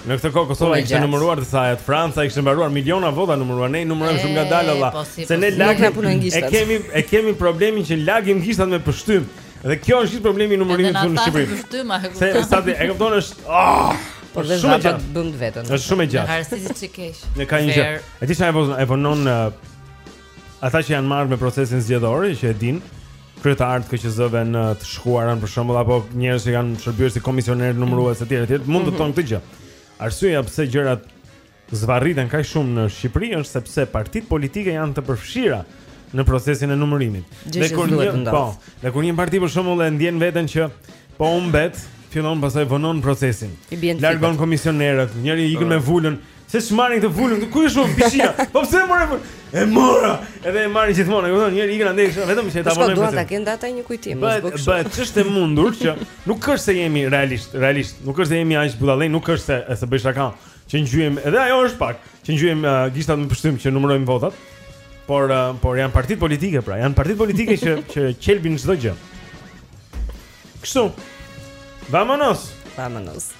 Në këtë kohë Kosova i kishte numëruar të sajat, Franca i kishte mbaruar miliona vota numëruar. Ne numërojmë shumë ngadalë vallahi. Po se po ne lagim. E kemi e kemi problemin që lagim gishtat me pështymë. Dhe kjo është gjithë problemi i numërimit në Shqipëri. Se sa t'i, e kupton është ah, po dhe shumë gjatë bëm vetën. Është shumë gjatë. Harësi si keq. Ne ka një gjë. E di sa e vonon e vonon Ata që janë marrë me procesin zgjedhor, që e dinë, kryetarë të KQZ-së në të shkuarën për shembull apo njerëz që kanë shërbyer si komisionerë mhm. numërues etj etj, mund të mhm. thonë këtë gjë. Arsyeja pse gjërat zvarriten kaq shumë në Shqipëri është sepse partitë politike janë të përfshira në procesin e numërimit. Dhe kur një, po, dhe kur një parti për shembull e ndjen veten që po humbet, fillon pastaj vonon procesin. Largon komisionerët, njëri ikën me vulën, Se ç'e marrin këtë vulën këtu, ku e çon, p.sh.? A? Po pse more? E mora. Edhe e marrin gjithmonë, e kupton? Njëri ikën andej, vetëm që ta vonojmë. Po duan ta kenë ata një kujtim, mos bëj kështu. Bëhet ç'është e mundur që nuk është se jemi realisht, realisht, nuk është se jemi aq budallenj, nuk është se se bëj shaka, që ngjyejmë, edhe ajo është pak, që ngjyejmë uh, gishtat me pështymë që numërojmë votat. Por uh, por janë partitë politike pra, janë partitë politike që që qelbin çdo gjë. Kështu. Vamonos. Vamonos.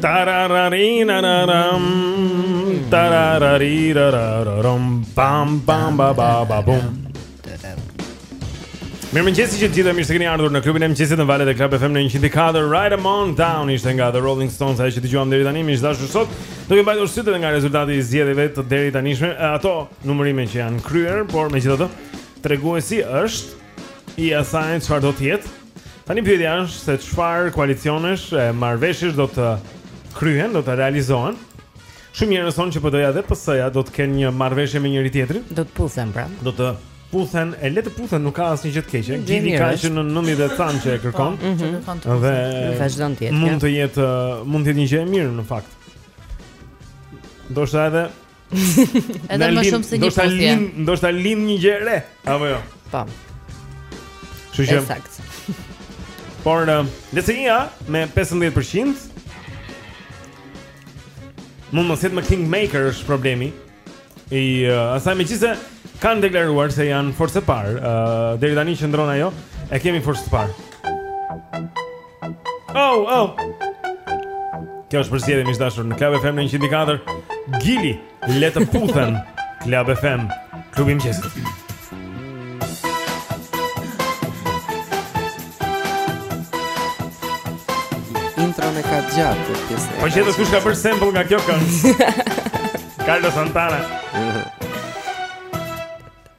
Tarararinararam Tarararirararam Bam bam ba ba ba bum Mirë mëngjesi të gjithëve, mirë se keni ardhur në klubin e mëngjesit në valët e Club FM në 104 Ride 'Em On Down ishte nga The Rolling Stones ajo që dëgjuat deri tani miq të dashur sot duke mbajtur sytë edhe nga rezultati i zgjedhjeve të deritanishme ato numërime që janë kryer por megjithatë treguesi është i asaj çfarë do të jetë Tani pyetja është se çfarë koalicionesh e marrëveshjesh do të kryhen, do të realizohen. Shumë njerëz thonë që PD-ja dhe PS-ja do të kenë një marrëveshje me njëri-tjetrin. Do të puthen pra. Do të puthen, e le të puthen, nuk ka asnjë gjë të keqe. Gjini ka që në 90-tën që e kërkon. Po, që kërkon të dhe vazhdon të jetë. Mund të jetë, mund të jetë një gjë e mirë në fakt. Ndoshta edhe Edhe më shumë se një puthje. Ndoshta lind, ndoshta lind një gjë e re, apo jo? Po. Kështu që. Sakt. Por LSI-ja me 15% mund të mos jetë më Kingmaker është problemi I uh, asaj megjithëse kanë deklaruar se janë forcë e parë uh, Deri tani qëndron ajo E kemi forcë të parë Oh, oh. Kjo është përzgjedhje miq të dashur në Club FM në 104. Gili, le të puthen Club FM. Klubim qesë. Intro e ka të gjatë kjo pjesë. Po gjete kush ka bërë sample nga kjo këngë. Carlos Santana.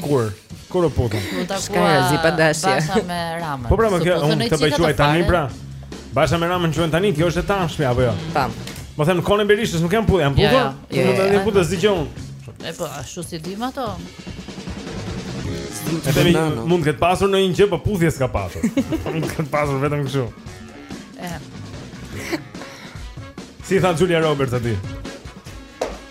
Kur? Kur u puthën? U takua Basha me Ramën. Po pra, me kë do më të më thuash tani pra. Basha me Ramën quhen tani, kjo është e tashme apo jo? Tam. Po them kohën e Berishës, nuk janë puthur, janë puthur. Jo, jo, jo, janë puthur s'di gjë unë. E po, ashtu s'i dimë ato. E themi, mund të ketë pasur ndonjë gjë, po puthje s'ka pasur. Mund të ketë pasur vetëm kështu. E. Si tha Julia Roberts aty?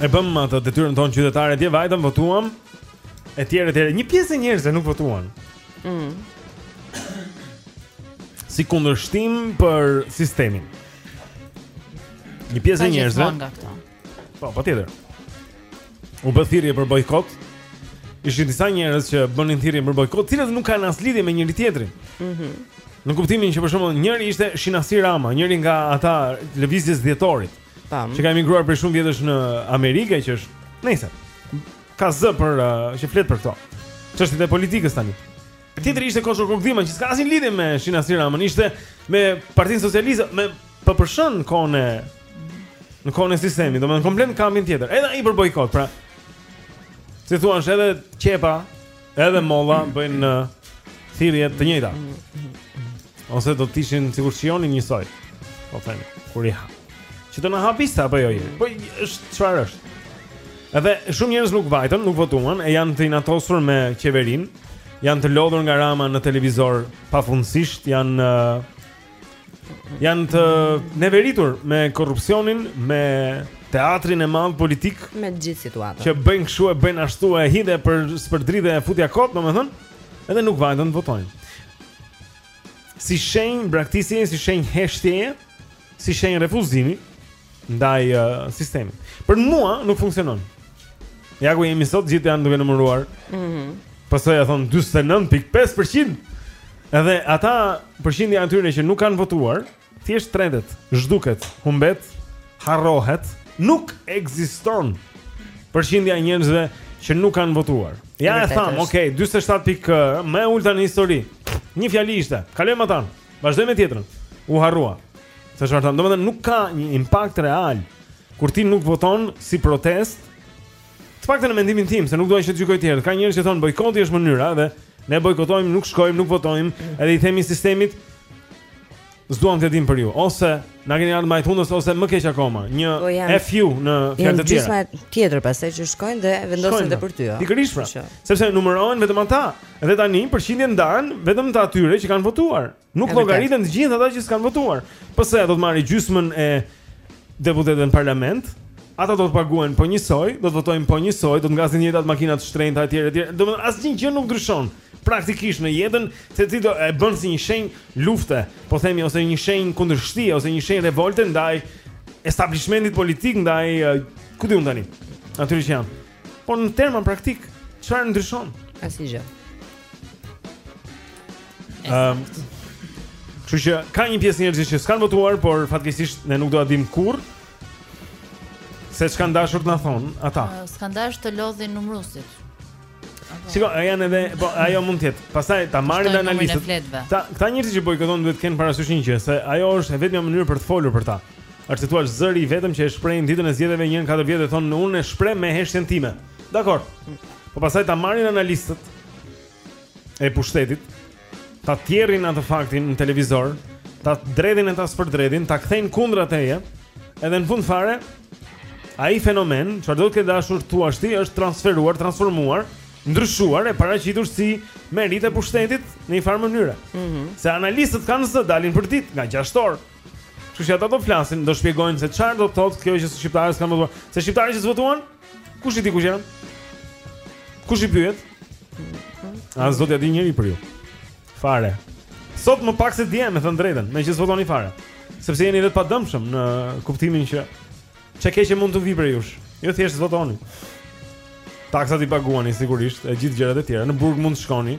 E bëmë atë detyrën tonë qytetare dje vajtëm votuam etj etj. Një pjesë e njerëzve nuk votuan. Mm. Si kundërshtim për sistemin. Një pjesë e njerëzve. Po, patjetër. U bë thirrje për bojkot. Ishin disa njerëz që bënin thirrje për bojkot, të cilët nuk kanë asnjë lidhje me njëri tjetrin. Mhm. Mm në kuptimin që për shembull njëri ishte Shinasi Rama, njëri nga ata të lëvizjes së dhjetorit. Tam. Që ka emigruar prej shumë vjetësh në Amerikë që është, nesa ka zë për uh, që flet për këto. Çështjet e politikës tani. Tjetri ishte Koço Kokëdhima, që s'ka asnjë lidhje me Shinasi Ramën, ishte me Partinë Socialiste, me PPSH-n kohën e në kohën e sistemit, domethënë komplet kampin tjetër. Edhe ai për bojkot, pra. Si thua, është edhe qepa Edhe molla bëjnë në thirrje të njëjta. Ose do të ishin sikur shijonin njësoj. Po them, kur i ha. Që do na hapi, apo jo? Po është çfarë është? Edhe shumë njerëz nuk vajtën, nuk votuan, e janë të inatosur me qeverinë. Janë të lodhur nga Rama në televizor pafundësisht, janë Janë të neveritur me korrupsionin, me teatrin e madh politik, me të gjithë situatën. Që bëjnë kështu e bëjnë ashtu e hidhe e spërdridhe e futja kot, domethënë, edhe nuk vajtën të votojnë. Si shenjë braktisje, si shenjë heshtje, si shenjë refuzimi, ndaj uh, sistemit. Për mua nuk funksionon. Ja ku jemi sot të gjithë janë duke numëruar. Mhm. Mm Pastaj ja thonë 49.5%. Edhe ata përqindja e atyre që nuk kanë votuar, thjesht tretet, zhduket, humbet, harrohet, nuk ekziston. Përqindja e njerëzve që nuk kanë votuar. Ja e thamë, okay, 47 pikë më e ulta në histori. Një fjalë ishte. Kalojmë matanë. Vazhdojmë te tjetra. U harrua. Se çfarë them, domethënë nuk ka një impakt real kur ti nuk voton si protestë. Të paktën në mendimin tim, se nuk dua që të gjykoj të tjerët. Ka njerëz që thonë bojkoti është mënyra dhe ne bojkotojmë, nuk shkojmë, nuk votojmë, edhe i themi sistemit s'duam të dimë për ju ose Na keni ardhur majë hundës ose më keq akoma, një FU në fjalë të tjera. Gjysma tjetër pastaj që shkojnë dhe vendosin edhe për ty. Pikërisht pra. Sepse numërohen vetëm ata dhe tani përqindjet ndahen vetëm të atyre që kanë votuar. Nuk llogariten të gjithë ata që s'kanë votuar. PS do të marrë gjysmën e deputetëve në parlament. Ata do të paguhen po njësoj, do të votojnë po njësoj, do të ngasin të njëjtat makina të shtrenjta etj etj. Domethënë asnjë gjë nuk ndryshon. Praktikisht në jetën se ti e bën si një shenjë lufte, po themi ose një shenjë kundërshtie ose një shenjë revolte ndaj establishmentit politik ndaj ku di unë tani. Natyrisht jam. Po në terma praktikë, çfarë ndryshon? Asnjë gjë. Ehm. Um, Kështu që ka një pjesë njerëzish që s'kanë votuar, por fatkeqësisht ne nuk do ta dimë kurrë. Se ç'kanë dashur të na thonë ata. Uh, S'kanë dashur të lodhin numëruesit. Shiko, janë edhe, po ajo mund të jetë. Pastaj ta marrin analistët. Ta këta njerëz që bojkotojnë duhet të kenë parasysh një gjë, se ajo është e vetmja mënyrë për të folur për ta. Është thua zëri i vetëm që e shprehin ditën e zgjedhjeve një herë në katër vjet e thonë unë e shpreh me heshtjen time. Dakord. Po pastaj ta marrin analistët e pushtetit. ta tjerrin atë faktin në televizor, ta dredhin e ta spërdredhin, ta kthejnë kundër teje, edhe në fund fare, ai fenomen, çfarëdo të kesh dashur të thuash ti, është transferuar, transformuar, ndryshuar e paraqitur si meritë e pushtetit në një farë mënyre. Mm -hmm. Se analistët kanë zë, dalin përditë nga gjashtë orë. Kështu që ata do flasin, do shpjegojnë se çfarë do të thotë kjo që shqiptarët s'kanë votuar. Se shqiptarët që s'votuan, Kush i di kush janë? Kush i pyet? As do t'ia dijë njeri për ju? Fare. Sot më pak se dje, me thënë të drejtën, meqë s'votoni fare. Sepse jeni dhe të padëmshëm në kuptimin që ç'e keqe mund t'u vijë prej jush. Ju thjesht s'votoni. Taksat i paguani sigurisht, e gjithë gjërat e tjera. Në burg mund të shkoni.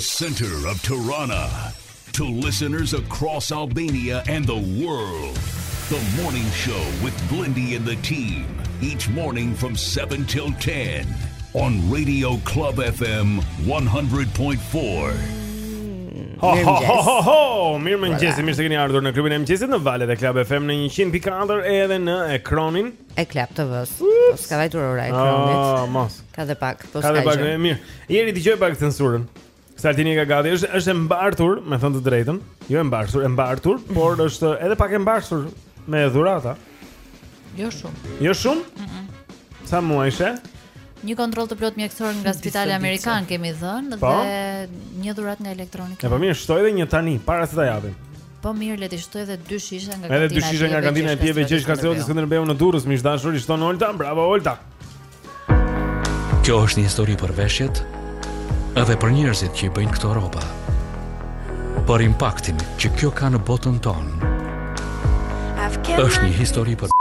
center of Tirana to listeners across Albania and the world. The morning show with Blindy and the team each morning from 7 till 10 on Radio Club FM 100.4. Ho ho ho ho ho, mirëmëngjesi, mirë se keni ardhur në klubin e mëngjesit në valët e Club FM në 100.4 edhe në ekranin e Club TV-s. Po s'ka vajtur ora e ekranit. Ah, mos. Ka dhe pak, po s'ka. Ka dhe pak, e mirë. Jeri dëgjoj pak censurën. Saltini ka gati, është është e mbartur, me thënë të drejtën. Jo e mbartur, e mbartur, por është edhe pak e mbarsur me dhurata. Jo shumë. Jo shumë? Mm -mm. Sa muajshe? Një kontroll të plot mjekësor nga Spitali Amerikan kemi dhënë po? dhe një dhuratë nga Elektronika. Po mirë, shtoj edhe një tani para se ta japim. Po mirë, le të shtoj edhe dy shishe nga kantina. Edhe dy shishe nga kantina e pijeve Gjergj Kastrioti Skënderbeu në Durrës, miq dashur, i shton Olta. Bravo Olta. Kjo është një histori për veshjet edhe për njerëzit që i bëjnë këto rroba. Për impaktin që kjo ka në botën tonë. Është një histori për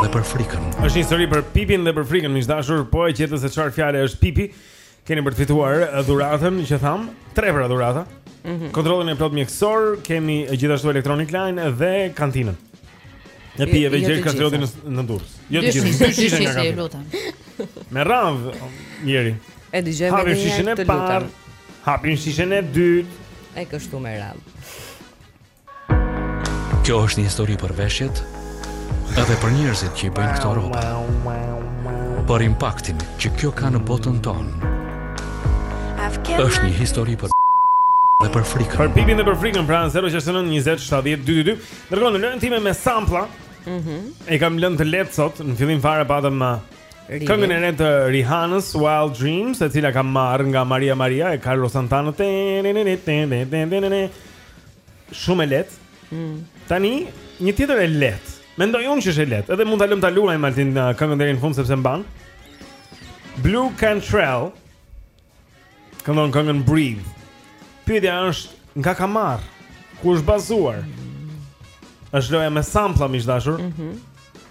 dhe për frikën. Është një histori për Pipin dhe për frikën, miq dashur, po e gjetët se çfarë fjale është Pipi. Keni për të fituar dhuratën që thamë, tre pra dhurata. Mm -hmm. Kontrollin e plot mjekësor, kemi gjithashtu Electronic Line dhe kantinën. Ne jo, pijeve jo Gjergj Kastrioti në Durrës. Jo të gjithë, dy shishe nga kantina. Me radhë, Jeri. E dëgjojmë dhe një herë të lutem. Hapim shishen e dytë. E kështu me radhë. Kjo është një histori për veshjet edhe për njerëzit që i bëjnë këto rroba. Për impaktin që kjo ka në botën tonë. Është një histori për dhe për frikën. Për pipin dhe për frikën, pra 069 20 70 222. Ndërkohë në lojën time me sampla. Mhm. Mm e kam lënë të lehtë sot, në fillim fare patëm uh, këngën e re të Rihanës Wild Dreams, e cila ka marrë nga Maria Maria e Carlos Santana. Shumë e lehtë. Mm. Tani një tjetër e lehtë. Mendoj unë që është e lehtë. Edhe mund ta lëmë ta luajë Martin uh, këngën deri në fund sepse mban. Blue Cantrell. Këndon këngën Breathe. Pyetja është nga ka marrë? Ku është bazuar? Është loja me sampla miq dashur. Mhm. Mm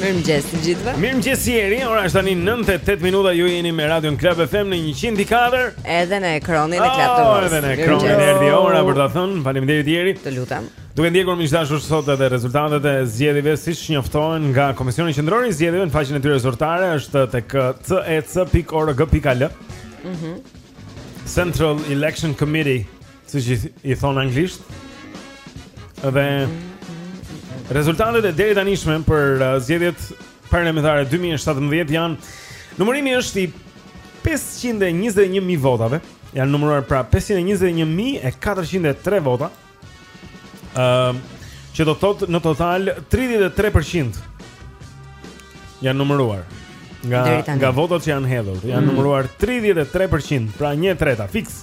Mirëmëngjes të gjithëve. Mirëmëngjes Jeri, ora është tani 9:08 minuta. Ju jeni me Radio Club FM në 104. Edhe në ekranin e Club TV. Oh, edhe në ekranin erdhi ora për ta thënë. Faleminderit Jeri. Të lutem. Duke ndjekur miq dashur sot edhe rezultatet e zgjedhjeve siç njoftohen nga Komisioni Qendror i Zgjedhjeve në faqen e tyre zyrtare është tek cec.org.al. Mhm. Central Election Committee Siç i thonë anglisht Dhe Rezultatet e deritanishme për uh, zgjedhjet parlamentare 2017 janë numërimi është i 521.000 votave. Janë numëruar pra 521.403 vota. Ëm uh, që do thotë në total 33% janë numëruar nga nga votat që janë hedhur. Janë mm. numëruar 33%, pra 1/3 fiks.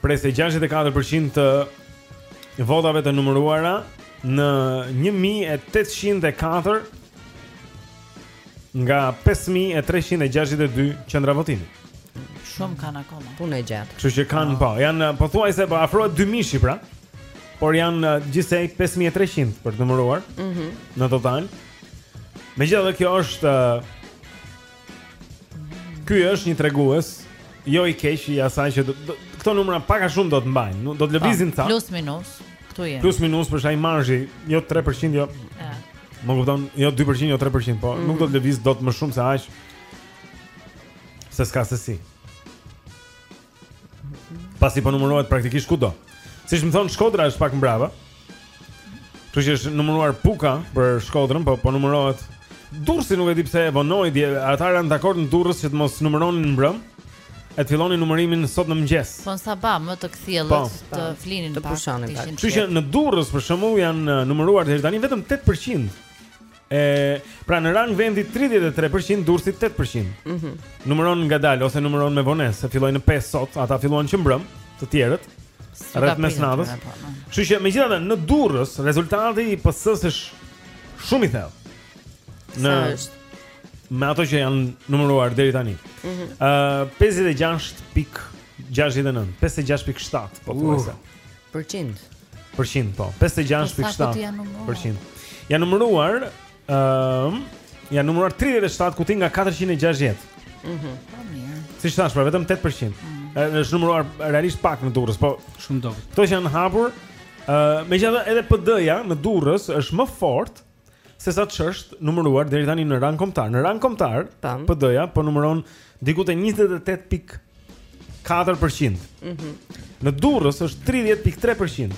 PS 64% të votave të numëruara në 1804 nga 5362 qendra votimi. Shumë kanë akoma. Punë e gjatë. Kështu që kanë po, janë pothuajse po afrohet 2000 shifra. Por janë uh, gjithsej 5300 për të numëruar. Mhm. Mm në total. Megjithatë kjo është uh, Ky është një tregues jo i keq i asaj që këto numra pak a shumë do të mbajnë, do të lëvizin ca. Plus minus, këtu jemi. Plus minus për shkak marzhi, jo 3%, jo. Ja. Më kupton, jo 2%, jo 3%, po mm. nuk do të lëviz dot më shumë se aq. Se s'ka se si. Pasi po numërohet praktikisht kudo. Siç më thonë Shkodra është pak mbrapa. Kështu që është numëruar Puka për Shkodrën, po po numërohet Durrësi nuk e di pse e vonoi dje. Ata ranë dakord në Durrës që të mos numëronin mbrëm. E të fillonin numërimin sot në mëngjes. Po sa ma më të kthjellët po. të flinin të pushonin. Kështu që në Durrës për shembull janë numëruar deri tani vetëm 8%. E pra në rang vendi 33%, Durrësi 8%. Mhm. Mm Numëron ngadalë ose numëron me vonesë, se filloi në 5 sot, ata filluan që mbrëm, të tjerët. Si Rreth mesnatës. Po, po. Kështu që megjithatë në Durrës rezultati i PS-së është shumë i thellë. Në Sa është? me ato që janë numëruar deri tani. Ëh mm -hmm. 56.69, 56.7 pothuajse. Përqind. Përqind po. 56.7%. Janë numëruar, ëm, janë numëruar 37 kuti nga 460. Mhm. Po mirë. Si thashë, pra vetëm 8%. Mhm. Është numëruar realisht pak në Durrës, po shumë dobët. Këto që janë hapur, ë, uh, megjithatë edhe PD-ja në Durrës është më fort se sa ç'është numëruar deri tani në rang kombëtar. Në rang kombëtar, PD-ja po numëron diku te 28.4%. Mhm. Mm në Durrës është 30.3%.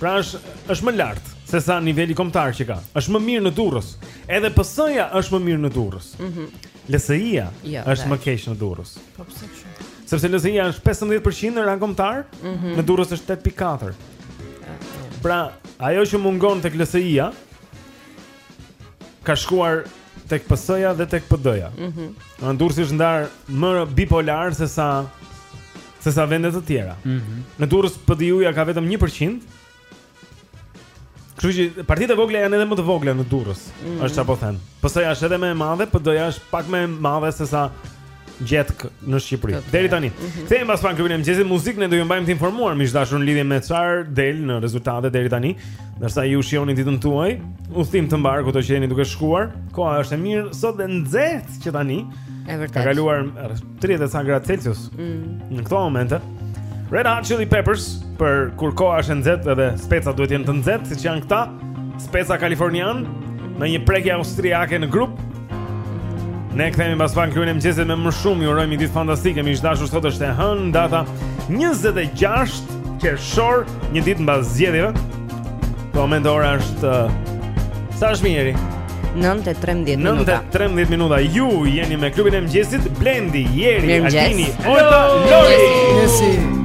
Pra është është më lart se sa niveli kombëtar që ka. Është më mirë në Durrës. Edhe PS-ja është më mirë në Durrës. Mhm. Mm LSI-ja jo, është më keq në Durrës. Po pse kështu? Sepse LSI-ja është 15 për qind në rang kombëtar, mhm. në Durrës është 8 pikë 4. Pra, ajo që mungon tek LSI-ja ka shkuar tek PS-ja dhe tek PD-ja. Mhm. Në Durrës është ndarë më bipolar se sa se sa vende të tjera. Mhm. Në Durrës PDIU-ja ka vetëm 1%, Kështu që partitë e vogla janë edhe më të vogla në Durrës. Mm -hmm. Është çfarë po them. PS-ja është edhe më e madhe, PD-ja është pak më e madhe se sa gjetkë në Shqipëri. Okay. Deri tani. Mm -hmm. Kthehemi pas pak me mëngjesit muzikën ne do ju mbajmë të informuar miq të dashur në lidhje me çfarë del në rezultate deri tani. Ndërsa ju shijoni ditën tuaj, udhëtim të mbarë kudo që jeni duke shkuar. Koha është e mirë sot dhe nxehtë që tani. Është vërtet. Ka kaluar 30 sa gradë Celsius. Mm. Në këto momente Red Hot Chili Peppers për kur koha është e nxehtë dhe speca duhet të jenë të nxehtë siç janë këta, speca kalifornianë me një prekje austriake në grup. Ne kthehemi pas pak këtu në mëngjes me më shumë, ju urojmë një ditë fantastike, miq të dashur, sot është e hënë, data 26 qershor Një ditë mbas zgjedhjeve Në këto momente ora është Sa është Jeri? 9.13 minuta 9.13 minuta Ju jeni me klubin e mëngjesit Blendi, Jeri, Altini, Olta, Lori Jesi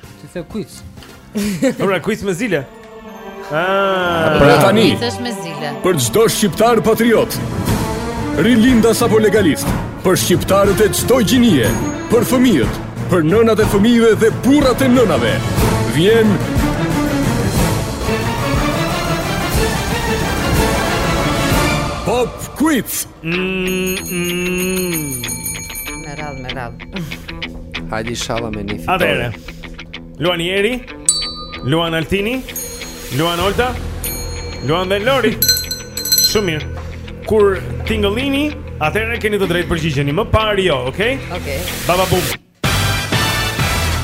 Ti the kuiz. Ora kuiz me zile. Ah, pra tani. Kuiz me zile. Për çdo shqiptar patriot. Rilindas apo legalist, për shqiptarët e çdo gjinie, për fëmijët, për nënat e fëmijëve dhe burrat e nënave. Vjen Pop Kuiz. Me radhë, me radhë. Hajde ishalla me një fitore. Atëherë, luan Jeri, luan Altini, luan Olta, luan dhe Lori. Shumë mirë. Kur tingëlloni, atëherë keni të drejtë të përgjigjeni. Më parë jo, okej? Okej. Baba bum.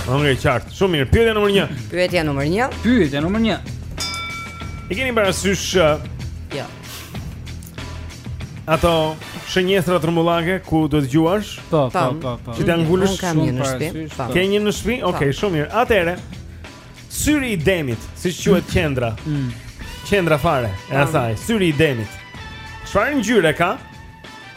Ishte e qartë, shumë mirë, pyetja numër një Pyetja numër një Pyetja numër një I keni parasysh uh, Jo Ato shënjestrat rrumbullake ku duhet të gjuash Po, po, po, po Që të janë gullësh Unë kam një në shpi po. Ke një në shpi? Okej, shumë mirë Atëherë, syri i demit, siç quhet qendra mm. Qendra fare, e asaj, syri i demit Çfarë ngjyre ka?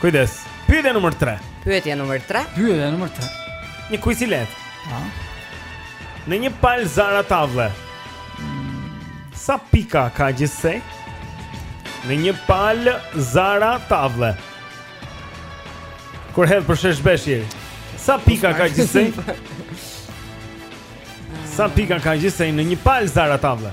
Kujdes. Pyetja numër 3. Pyetja numër 3. Pyetja numër 3. Një kuiz i lehtë. Ha. Në një palë zara tavle. Sa pika ka gjithsej? Në një palë zara tavle. Kur hedh për shesh-besh. Sa pika ka gjithsej? Sa pika ka gjithsej në një palë zara tavle?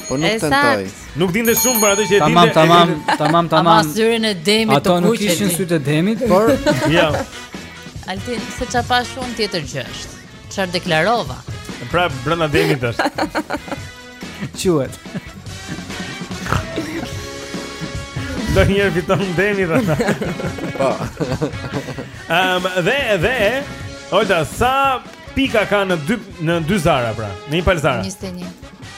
Po nuk tentoi. Nuk dinte shumë për atë që e dinte. Tamam, tamam, tamam, tamam. Ama syrin e demit të kuqe. Ato nuk kishin syrin e demit, por jo. Altin, se çfarë pashë unë tjetër gjë është. Çfarë deklarova? Pra brenda demit është. Quhet. Do një fiton demi dhe ta Po um, Dhe, dhe Olta, sa pika ka në dy, në dy zara pra Në një palë zara 21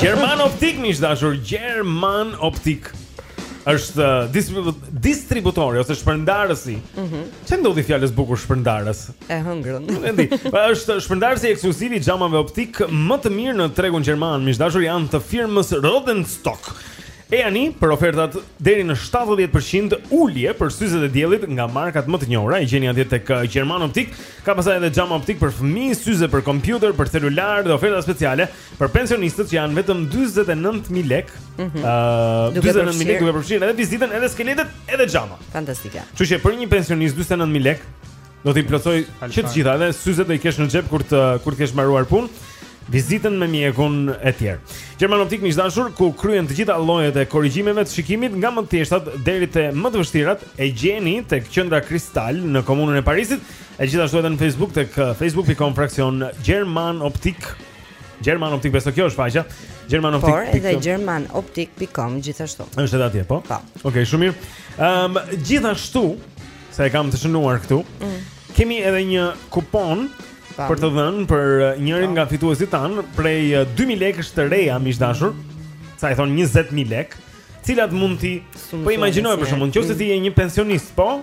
German Optik miq të dashur, German Optik është uh, distributori ose shpërndarësi. Mhm. Mm Çfarë ndodhi fjalës bukur shpërndarës? E hëngrën. Nuk e di. Po është shpërndarësi ekskluziv i xhamave optikë më të mirë në tregun gjerman. Miq të dashur janë të firmës Rodenstock. Ejani për ofertat deri në 70% ulje për syzet e diellit nga markat më të njohura, i gjeni atje tek uh, German Optik, ka pastaj edhe xhama optikë për fëmijë, syze për kompjuter, për celular dhe oferta speciale. Për pensionistët që janë vetëm 49000 lekë, ëh, mm -hmm. 49000 lekë duke përfshirë edhe vizitën, edhe skeletet, edhe xhamat. Fantastike. Kështu që për një pensionist 49000 lekë do t'i plotësojë që të gjitha, edhe syzet do i kesh në xhep kur të kur të kesh mbaruar punë vizitën me mjekun e tjerë. German Optik miq të dashur, kryen të gjitha llojet e korrigjimeve të shikimit nga më të thjeshtat deri te më të vështirat, e gjeni tek qendra Kristal në komunën e Parisit, e gjithashtu edhe në Facebook tek uh, facebook.com fraksion German Optik. German Optik besoj kjo është faqja. German Optik. Por edhe germanoptik.com gjithashtu. Është edhe atje, po? Po. Okej, okay, shumë mirë. Ehm, um, gjithashtu, se e kam të shënuar këtu, mm. kemi edhe një kupon Tam. për të dhënë për uh, njërin po. nga fituesit tanë prej 2000 uh, lekësh të reja miq të dashur. Se i thonë 20000 lekë, të cilat mund ti po imagjinoj për shembull, nëse ti je një pensionist, po?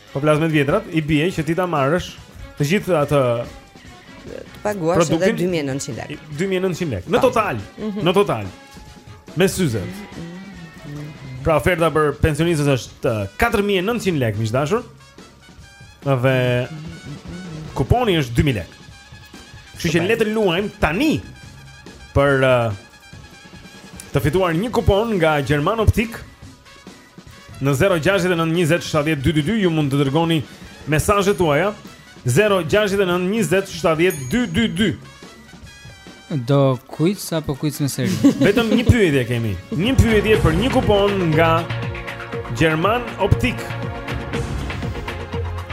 Po flas me të vjetrat, i bie që ti ta marrësh të gjithë atë të paguash edhe 2900 lekë. 2900 lekë në total, mm -hmm. në total. Me syze. Pra oferta për pensionistët është 4900 lekë, miq të dashur. Dhe kuponi është 2000 lekë. Kështu që le të luajmë tani për uh, të fituar një kupon nga German Optik Në 069 20 70 222 ju mund të dërgoni mesazhet tuaja. 069 20 70 222. Do kuiz apo kuiz në seri. Vetëm një pyetje kemi. Një pyetje për një kupon nga German Optik.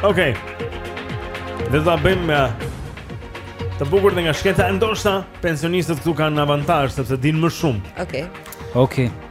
Okej. Okay. Dhe do ta bëjmë më uh, të bukur dhe nga shkenca e ndoshta pensionistët këtu kanë avantazh sepse dinë më shumë. Okej. Okay. Okej. Okay.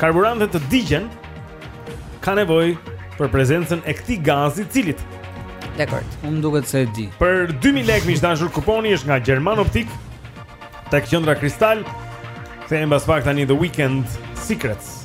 Karburantet të digjen ka nevojë për prezencën e këtij gazi, të cilit? Dakord. Më duket se e di. Për 2000 lekë miq të dashur kuponi është nga German Optik tek qendra Kristal. Kthehemi pas pak tani The Weekend Secrets.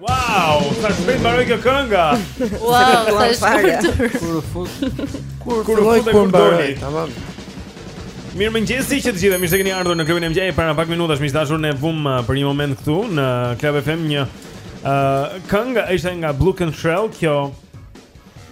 Wow, sa shpejt mbaroi kjo kënga. Wow, sa shpejt. Kur u fut. Kur u fut kur mbaroi. Tamam. Mirëmëngjesi që të gjithë mirë se keni ardhur në klubin e mëngjesit para pak minutash miq të dashur ne vumë uh, për një moment këtu në Club FM një uh, këngë ishte nga Blu Cantrell kjo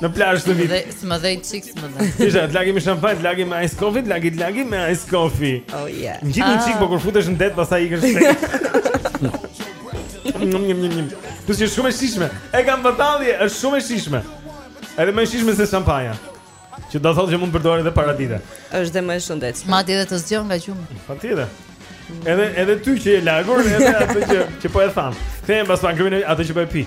Në plazh të vit. S'më dhej çik, s'më dhej. Isha, të lagim me shampanjë, të lagim me ice coffee, të lagim, të lagim me ice coffee. Oh yeah. Në gjithë një çik, ah. po kur futesh në det, pastaj i kështë Njëm, njëm, njëm, njëm. Tu si është shumë e shijshme. E kam batalje, është shumë e shijshme. Edhe më e shijshme se shampanja. Që do thotë që mund të përdoret edhe paradite. Është dhe më e shëndetshme. Madje edhe të zgjon nga gjumi. Patjetër. Edhe edhe ty që je lagur, edhe atë që që po e than. Kthehem pas pankrimit atë që po e pi.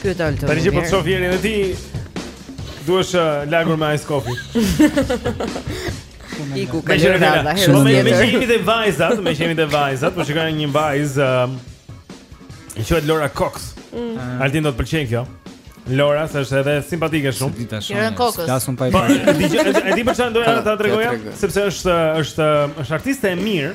Pyet Alton. Tani që po të shoh njeri dhe ti duhesh uh, lagur me ice coffee. Iku ka një radhë herë. Meqë jemi te vajzat, meqë jemi te vajzat, po shikojmë një vajzë. Um, që quhet Laura Cox. Mm. Ah. Altin do të pëlqejë kjo. Laura, se është edhe simpatike shumë. Kërën po, kokës. Flasun pa i parë. E di për çfarë doja ta tregoja, sepse është është është artiste e mirë.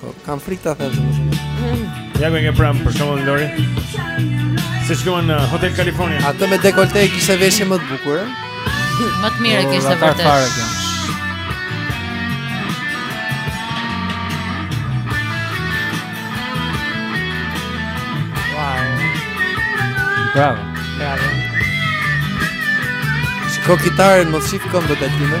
Po, kam frikë ta them shumë. Ja ku e ke pranë për shkakun Lori. Se shkuan në uh, Hotel California. Atë me dekolte kishte veshje më të bukur. Më të mirë kishte oh, vërtet. Bravo. Bravo. Shiko kitarën, mos shif këmbët e tyre.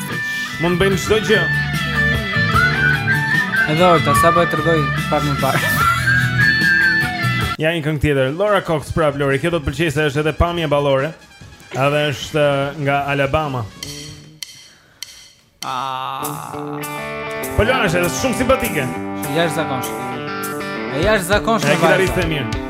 Mund të bëjnë çdo gjë. Edhe ata sa po e tregoj pak më parë. Ja një këngë tjetër, Laura Cox prap Lori, kjo do të pëlqejë se është edhe pamje ballore. Edhe është eh, nga Alabama. Ah. Po Laura është shumë simpatike. Jashtëzakonshme. Jashtëzakonshme. Jashtëzakonshme.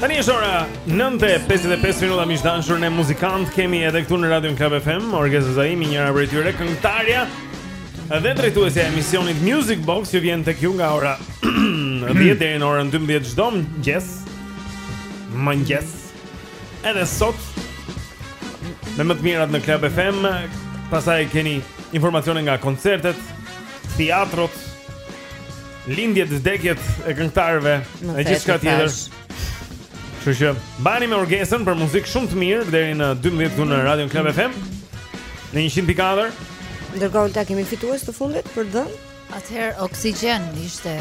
Tani është ora 9:55 minuta miq të dashur ne muzikantë kemi edhe këtu në Radion Club FM, Orgesa Zaimi, njëra prej tyre këngëtarja dhe drejtuesja e emisionit Music Box që vjen tek ju nga ora 10 deri në orën 12 çdo mëngjes. Mëngjes. Edhe sot me më të mirat në Club FM, pastaj keni informacione nga koncertet, teatrot, Lindjet, vdekjet e këngëtarëve e gjithçka tjetër. Kështu që mbani me Orgesën për muzikë shumë të mirë deri në 12 këtu në Radion Club FM në 100.4. Ndërkohë kemi fituesit të fundit për dhënë. Atëherë Oxygen ishte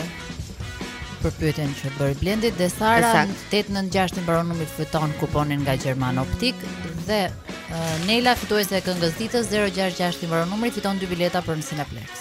për pyetjen që bëri Blendi dhe Sara 896 i mbaron numri fiton kuponin nga German Optik dhe uh, Nela fituese e këngës së ditës 066 i mbaron numri fiton dy bileta për në Cineplex.